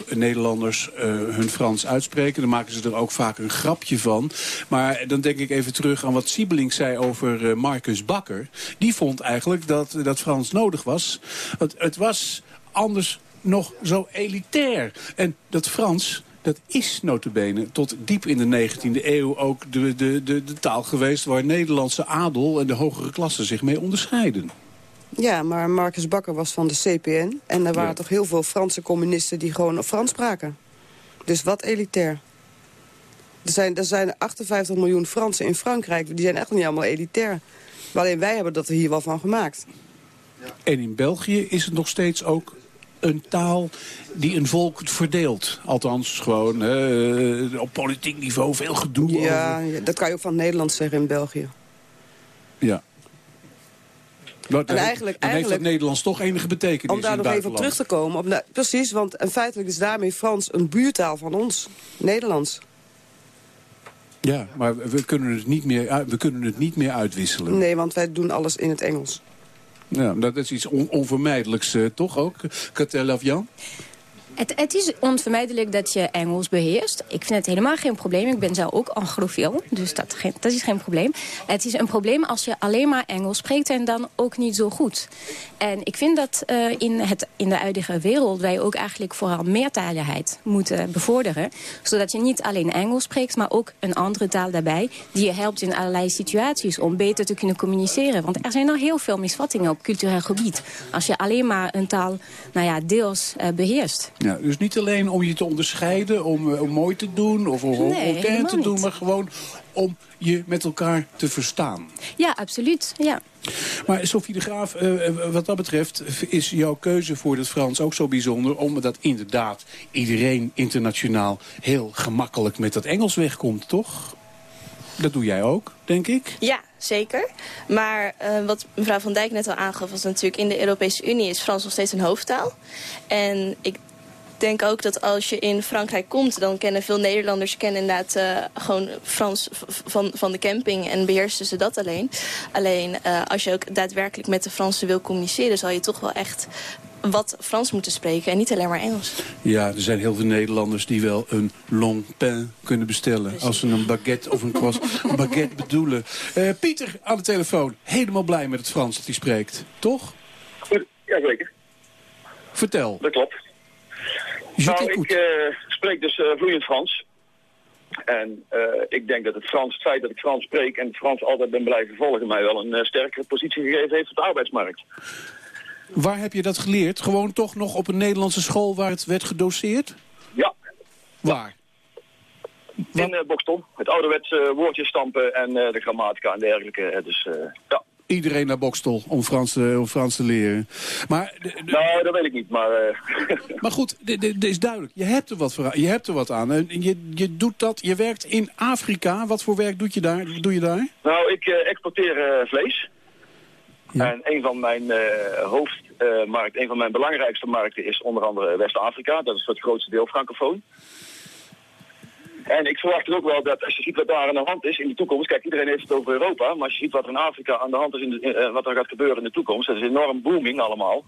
Nederlanders hun Frans uitspreken. Dan maken ze er ook vaak een grapje van. Maar dan denk ik even terug aan wat Siebelink zei over eh, Marcus Bakker. Die vond eigenlijk dat, dat Frans nodig was. Want het was anders nog zo elitair. En dat Frans, dat is notabene tot diep in de 19e eeuw ook de, de, de, de taal geweest... waar Nederlandse adel en de hogere klassen zich mee onderscheiden. Ja, maar Marcus Bakker was van de CPN. En er waren Ja. toch heel veel Franse communisten die gewoon Frans spraken. Dus wat elitair. Er zijn, er zijn 58 miljoen Fransen in Frankrijk. Die zijn echt niet allemaal elitair. Maar alleen wij hebben dat er hier wel van gemaakt. En in België is het nog steeds ook een taal die een volk verdeelt. Althans, gewoon eh, op politiek niveau veel gedoe Ja, over. ja, dat kan je ook van het Nederlands zeggen in België. Ja. Maar dan- eigenlijk- dan heeft het Nederlands toch enige betekenis Om daar nog even op terug te komen. Op, nou, precies, want en feitelijk is daarmee Frans een buurtaal van ons. Nederlands. Ja, maar we kunnen het niet meer, uit- we kunnen het niet meer uitwisselen. Nee, want wij doen alles in het Engels. Ja, dat is iets on- onvermijdelijks, eh, toch ook? Katel of Jan? Het, is onvermijdelijk dat je Engels beheerst. Ik vind het helemaal geen probleem. Ik ben zelf ook anglofiel, dus dat, dat is geen probleem. Het is een probleem als je alleen maar Engels spreekt en dan ook niet zo goed. En ik vind dat eh, in, het, in de huidige wereld wij ook eigenlijk vooral meertaligheid moeten bevorderen. Zodat je niet alleen Engels spreekt, maar ook een andere taal daarbij. Die je helpt in allerlei situaties om beter te kunnen communiceren. Want er zijn nog heel veel misvattingen op cultureel gebied. Als je alleen maar een taal nou ja, deels eh, beheerst. Ja, dus niet alleen om je te onderscheiden, om, eh, om mooi te doen of om Nee, te doen, maar gewoon om je met elkaar te verstaan. Ja, absoluut. Ja. Maar Sophie de Graaf, eh, eh, wat dat betreft is jouw keuze voor het Frans ook zo bijzonder... omdat inderdaad iedereen internationaal heel gemakkelijk met dat Engels wegkomt, toch? Dat doe jij ook, denk ik. Ja, zeker. Maar eh, wat mevrouw Van Dijk net al aangaf... was natuurlijk in de Europese Unie is Frans nog steeds een hoofdtaal. En ik denk ook dat als je in Frankrijk komt... dan kennen veel Nederlanders kennen inderdaad eh, gewoon Frans van, van de camping... en beheersen ze dat alleen. Alleen eh, als je ook daadwerkelijk met de Fransen wil communiceren... zal je toch wel echt wat Frans moeten spreken en niet alleen maar Engels. Ja, er zijn heel veel Nederlanders die wel een long pain kunnen bestellen. Als ze een baguette of een croissant een baguette bedoelen. Eh, Pieter aan de telefoon, helemaal blij met het Frans dat hij spreekt. Toch? Jazeker, Vertel. dat klopt. Nou, ik eh, spreek dus eh, vloeiend Frans. En eh, ik denk dat het Frans, het feit dat ik Frans spreek en het Frans altijd ben blijven volgen... mij wel een sterkere positie gegeven heeft op de arbeidsmarkt. Waar heb je dat geleerd? Gewoon toch nog op een Nederlandse school waar het werd gedoseerd? Ja. Waar? In uh, Bokstel. Het ouderwetse woordjes stampen en de grammatica en dergelijke. Dus ja. Iedereen naar Bokstel om Frans te, om Frans te leren. Maar. Nou, dat weet ik niet, maar... uh... maar goed, dit is duidelijk. Je hebt er wat, voor, je hebt er wat aan. En je, je doet dat, je werkt in Afrika. Wat voor werk doe je daar? Doe je daar? Nou, ik uh, exporteer uh, vlees. En een van mijn hoofdmarkten, een van mijn belangrijkste markten is onder andere West-Afrika. Dat is het grootste deel francofoon. En ik verwacht ook wel dat als je ziet wat daar aan de hand is in de toekomst... Kijk, iedereen heeft het over Europa, maar als je ziet wat er in Afrika aan de hand is... In de, wat er gaat gebeuren in de toekomst, dat is enorm booming allemaal.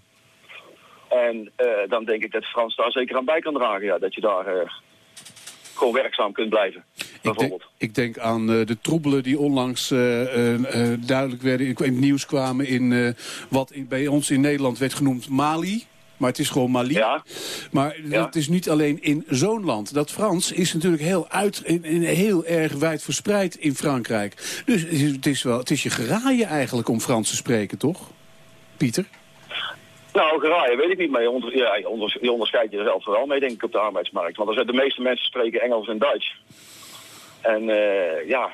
En dan denk ik dat Frans daar zeker aan bij kan dragen. Ja, dat je daar gewoon werkzaam kunt blijven. Ik ik denk aan uh, de troebelen die onlangs uh, uh, duidelijk werden, in het nieuws kwamen in wat in, bij ons in Nederland werd genoemd Mali. Maar het is gewoon Mali. Ja. Maar ja. het is niet alleen in zo'n land. Dat Frans is natuurlijk heel, uit, in, in heel erg wijd verspreid in Frankrijk. Dus het is, wel, het is je geraaien eigenlijk om Frans te spreken, toch? Pieter? Nou, geraaien weet ik niet, maar je, onder, ja, je, onder, je onderscheidt jezelf wel mee, denk ik, op de arbeidsmarkt. Want er de meeste mensen spreken Engels en Duits. En uh, ja,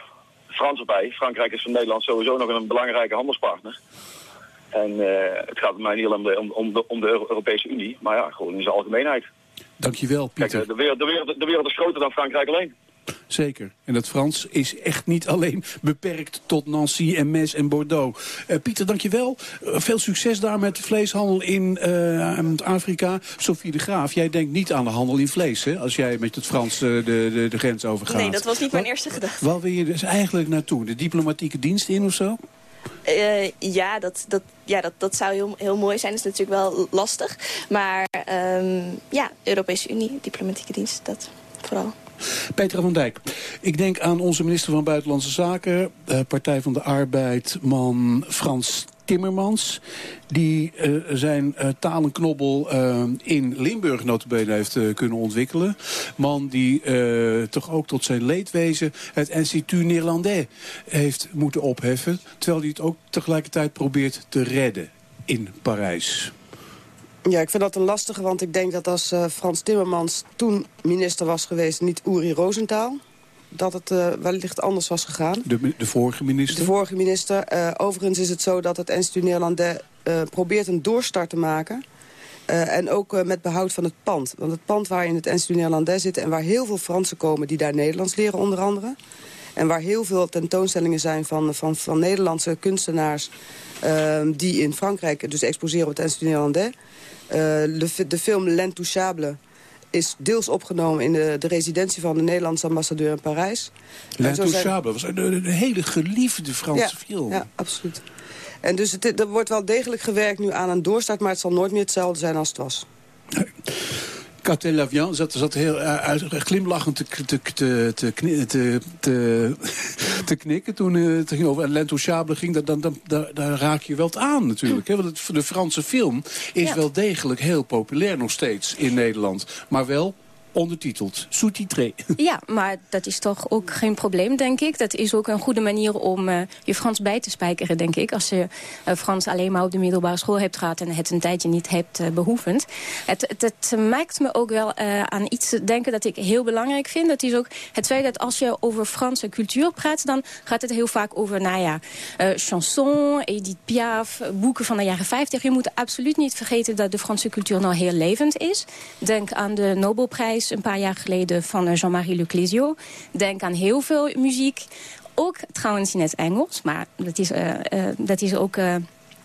Frans erbij. Frankrijk is voor Nederland sowieso nog een belangrijke handelspartner. En uh, het gaat mij niet alleen om de, om, de, om de Europese Unie, maar ja, gewoon in zijn algemeenheid. Dankjewel, Pieter. Kijk, de, wereld, de, wereld, de wereld is groter dan Frankrijk alleen. Zeker. En dat Frans is echt niet alleen beperkt tot Nancy en Metz en Bordeaux. Uh, Pieter, dankjewel. Uh, veel succes daar met de vleeshandel in uh, Afrika. Sophie de Graaf, jij denkt niet aan de handel in vlees, hè? Als jij met het Frans de, de, de grens overgaat. Nee, dat was niet mijn eerste gedachte. Waar wil je dus eigenlijk naartoe? De diplomatieke dienst in of zo? Uh, ja, dat, dat, ja dat, dat zou heel, heel mooi zijn. Dat is natuurlijk wel lastig. Maar um, ja, Europese Unie, diplomatieke dienst, dat vooral. Petra van Dijk, ik denk aan onze minister van Buitenlandse Zaken... Uh, Partij van de Arbeid, man Frans Timmermans... die uh, zijn uh, talenknobbel uh, in Limburg notabene heeft kunnen ontwikkelen. Man die toch ook tot zijn leedwezen het Institut Néerlandais heeft moeten opheffen... terwijl hij het ook tegelijkertijd probeert te redden in Parijs. Ja, ik vind dat een lastige, want ik denk dat als Frans Timmermans toen minister was geweest... niet Uri Rosenthal, dat het uh, wellicht anders was gegaan. De, de vorige minister? De vorige minister. Uh, overigens is het zo dat het Instituut Nederlandais probeert een doorstart te maken... en ook met behoud van het pand. Want het pand waar in het Instituut Nederlandais zit... en waar heel veel Fransen komen die daar Nederlands leren onder andere... en waar heel veel tentoonstellingen zijn van, van, van Nederlandse kunstenaars... die in Frankrijk dus exposeren op het Instituut Nederlandais... De, de, film L'Intouchable is deels opgenomen in de, de, residentie van de Nederlandse ambassadeur in Parijs. L'Intouchable was een, een, hele geliefde Franse ja, film. Ja, absoluut. En dus het, er wordt wel degelijk gewerkt nu aan een doorstart... maar het zal nooit meer hetzelfde zijn als het was. Nee. Catel Lavian zat, zat heel uit, glimlachend te, te, te, te, te, te knikken toen het ging over L'Intouchable ging. Dan, dan, dan, daar raak je wel aan natuurlijk. Hè? Want het, de Franse film is ja. wel degelijk heel populair nog steeds in Nederland. Maar wel ondertiteld, sous-titré. Ja, maar dat is toch ook geen probleem, denk ik. Dat is ook een goede manier om uh, je Frans bij te spijkeren, denk ik. Als je uh, Frans alleen maar op de middelbare school hebt gehad... en het een tijdje niet hebt uh, behoefend. Het, het, het, maakt me ook wel aan iets denken dat ik heel belangrijk vind. Dat is ook het feit dat als je over Franse cultuur praat... dan gaat het heel vaak over, nou ja, chanson, Edith Piaf... boeken van de jaren 50. Je moet absoluut niet vergeten dat de Franse cultuur nou heel levend is. Denk aan de Nobelprijs een paar jaar geleden van eh, Jean-Marie Leclésio. Denk aan heel veel muziek. Ook trouwens in het Engels, maar dat is, uh, uh, dat is ook...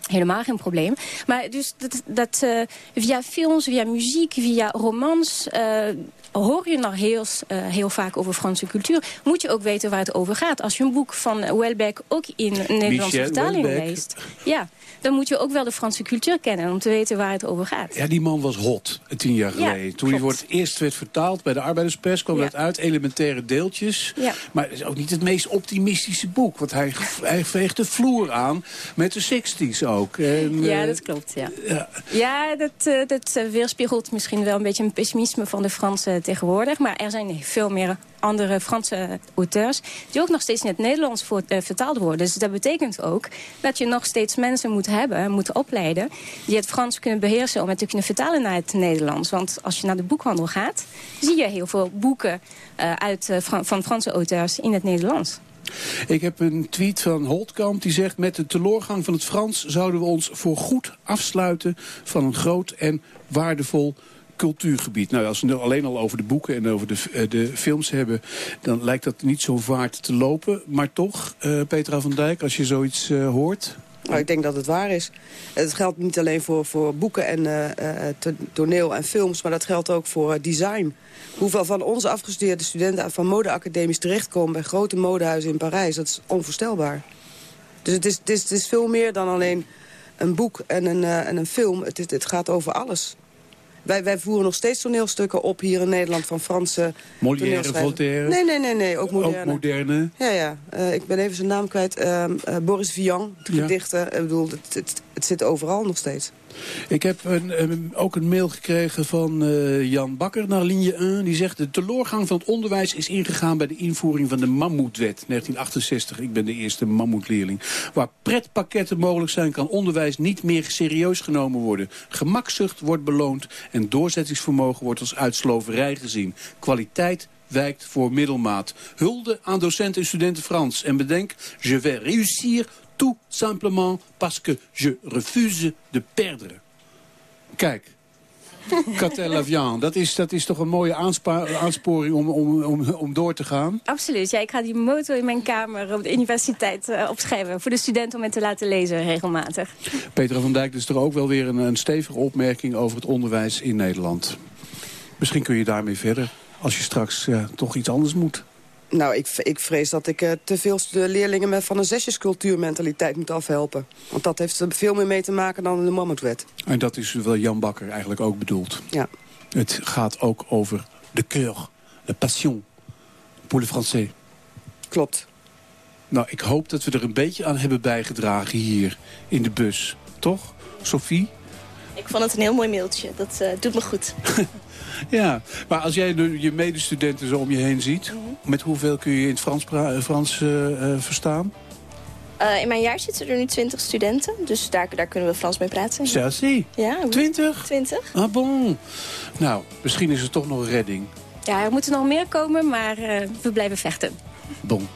Helemaal geen probleem. Maar dus dat, dat via films, via muziek, via romans... Hoor je nog heel, uh, heel vaak over Franse cultuur. Moet je ook weten waar het over gaat. Als je een boek van Welbeck ook in Nederlandse vertaling leest... Ja, dan moet je ook wel de Franse cultuur kennen... om te weten waar het over gaat. Ja, die man was hot, tien jaar geleden. Ja, Toen hij voor het eerst werd vertaald bij de arbeiderspers... kwam ja. dat uit, elementaire deeltjes. Ja. Maar het is ook niet het meest optimistische boek. Want hij, hij veegt de vloer aan met de 60s ook. En, ja, dat klopt, ja. Ja, ja dat, uh, dat weerspiegelt misschien wel een beetje een pessimisme van de Fransen tegenwoordig. Maar er zijn veel meer andere Franse auteurs... die ook nog steeds in het Nederlands voor, uh, vertaald worden. Dus dat betekent ook dat je nog steeds mensen moet hebben, moet opleiden... die het Frans kunnen beheersen om het te kunnen vertalen naar het Nederlands. Want als je naar de boekhandel gaat, zie je heel veel boeken uit, van Franse auteurs in het Nederlands. Ik heb een tweet van Holtkamp die zegt... met de teleurgang van het Frans zouden we ons voor goed afsluiten... van een groot en waardevol cultuurgebied. Nou, als we het alleen al over de boeken en over de, de films hebben... dan lijkt dat niet zo vaart te lopen. Maar toch, uh, Petra van Dijk, als je zoiets uh, hoort... Nou, ik denk dat het waar is. Het geldt niet alleen voor, voor boeken en toneel en films... maar dat geldt ook voor design. Hoeveel van onze afgestudeerde studenten van modeacademies terechtkomen... bij grote modehuizen in Parijs, dat is onvoorstelbaar. Dus het is, het is, het is veel meer dan alleen een boek en een, en een film. Het, het gaat over alles. Wij, wij voeren nog steeds toneelstukken op hier in Nederland van Franse Molière, Voltaire? Nee, nee, nee, nee, ook moderne. Ook moderne? Ja, ja. Uh, ik ben even zijn naam kwijt. Uh, uh, Boris Vian, de ja. gedichten. Ik bedoel, het, het, het zit overal nog steeds. Ik heb een, ook een mail gekregen van uh, Jan Bakker naar linie 1. Die zegt, de teleurgang van het onderwijs is ingegaan bij de invoering van de Mammoetwet 1968. Ik ben de eerste mammoetleerling. Waar pretpakketten mogelijk zijn, kan onderwijs niet meer serieus genomen worden. Gemakzucht wordt beloond en doorzettingsvermogen wordt als uitsloverij gezien. Kwaliteit wijkt voor middelmaat. Hulde aan docenten en studenten Frans. En bedenk, je vais réussir tout simplement parce que je refuse de perdre. Kijk, Catel dat is, dat is toch een mooie aansporing om, om, om, om door te gaan? Absoluut, ja, ik ga die motor in mijn kamer op de universiteit uh, opschrijven... voor de studenten om het te laten lezen regelmatig. Peter van Dijk, dus toch ook wel weer een, een stevige opmerking over het onderwijs in Nederland. Misschien kun je daarmee verder, als je straks uh, toch iets anders moet. Nou, ik, ik vrees dat ik uh, te veel leerlingen met van een zesjescultuurmentaliteit moet afhelpen. Want dat heeft er veel meer mee te maken dan de Mammoetwet. En dat is wel Jan Bakker eigenlijk ook bedoeld. Ja. Het gaat ook over de cœur, de passion pour le français. Klopt. Nou, ik hoop dat we er een beetje aan hebben bijgedragen hier in de bus. Toch, Sophie? Ik vond het een heel mooi mailtje. Dat uh, doet me goed. Ja, maar als jij nu je medestudenten zo om je heen ziet... Mhm. met hoeveel kun je in het Frans, Frans uh, uh, verstaan? Uh, in mijn jaar zitten er nu 20 studenten, dus daar, daar kunnen we Frans mee praten. Chelsea? Ja. 20? 20. Ah bon. Nou, misschien is er toch nog een redding. Ja, er moeten nog meer komen, maar we blijven vechten. Bon.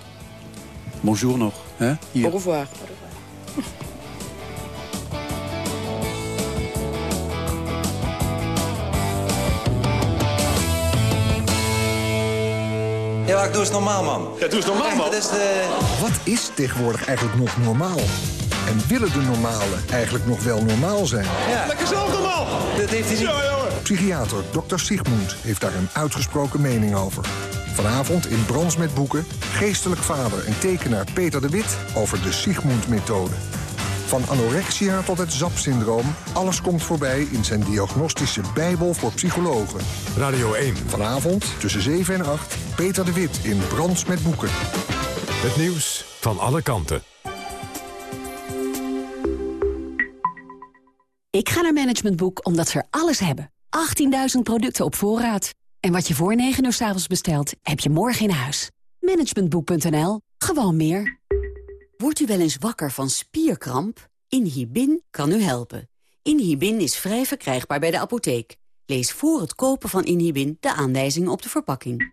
Bonjour nog. Hè? Hier. Au revoir. Ja, doe eens normaal, man. Ja, doe eens normaal, man. Is de... Wat is tegenwoordig eigenlijk nog normaal? En willen de normalen eigenlijk nog wel normaal zijn? Ja. Lekker zelf normaal. Dat heeft hij niet. Ja, jongen. Psychiater Dr. Sigmund heeft daar een uitgesproken mening over. Vanavond in Brans met Boeken, geestelijk vader en tekenaar Peter de Wit over de Sigmund-methode. Van anorexia tot het ZAP-syndroom, alles komt voorbij in zijn diagnostische bijbel voor psychologen. Radio 1. Vanavond tussen 7 en 8, Peter de Wit in Brands met Boeken. Het nieuws van alle kanten. Ik ga naar Management Boek omdat ze er alles hebben. 18.000 producten op voorraad. En wat je voor 9 uur s avonds bestelt, heb je morgen in huis. Managementboek.nl. Gewoon meer. Wordt u wel eens wakker van spierkramp? Inhibin kan u helpen. Inhibin is vrij verkrijgbaar bij de apotheek. Lees voor het kopen van Inhibin de aanwijzingen op de verpakking.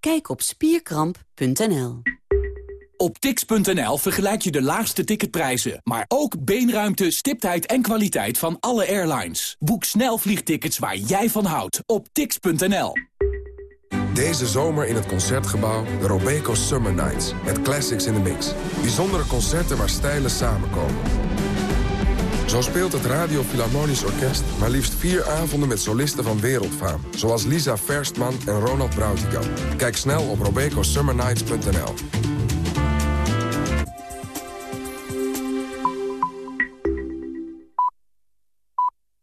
Kijk op spierkramp.nl. Op tix.nl vergelijk je de laagste ticketprijzen, maar ook beenruimte, stiptheid en kwaliteit van alle airlines. Boek snel vliegtickets waar jij van houdt op tix.nl. Deze zomer in het Concertgebouw de Robeco Summer Nights. Met classics in the mix. Bijzondere concerten waar stijlen samenkomen. Zo speelt het Radio Philharmonisch Orkest maar liefst vier avonden met solisten van wereldfaam. Zoals Lisa Verstman en Ronald Brautigam. Kijk snel op robecosummernights.nl.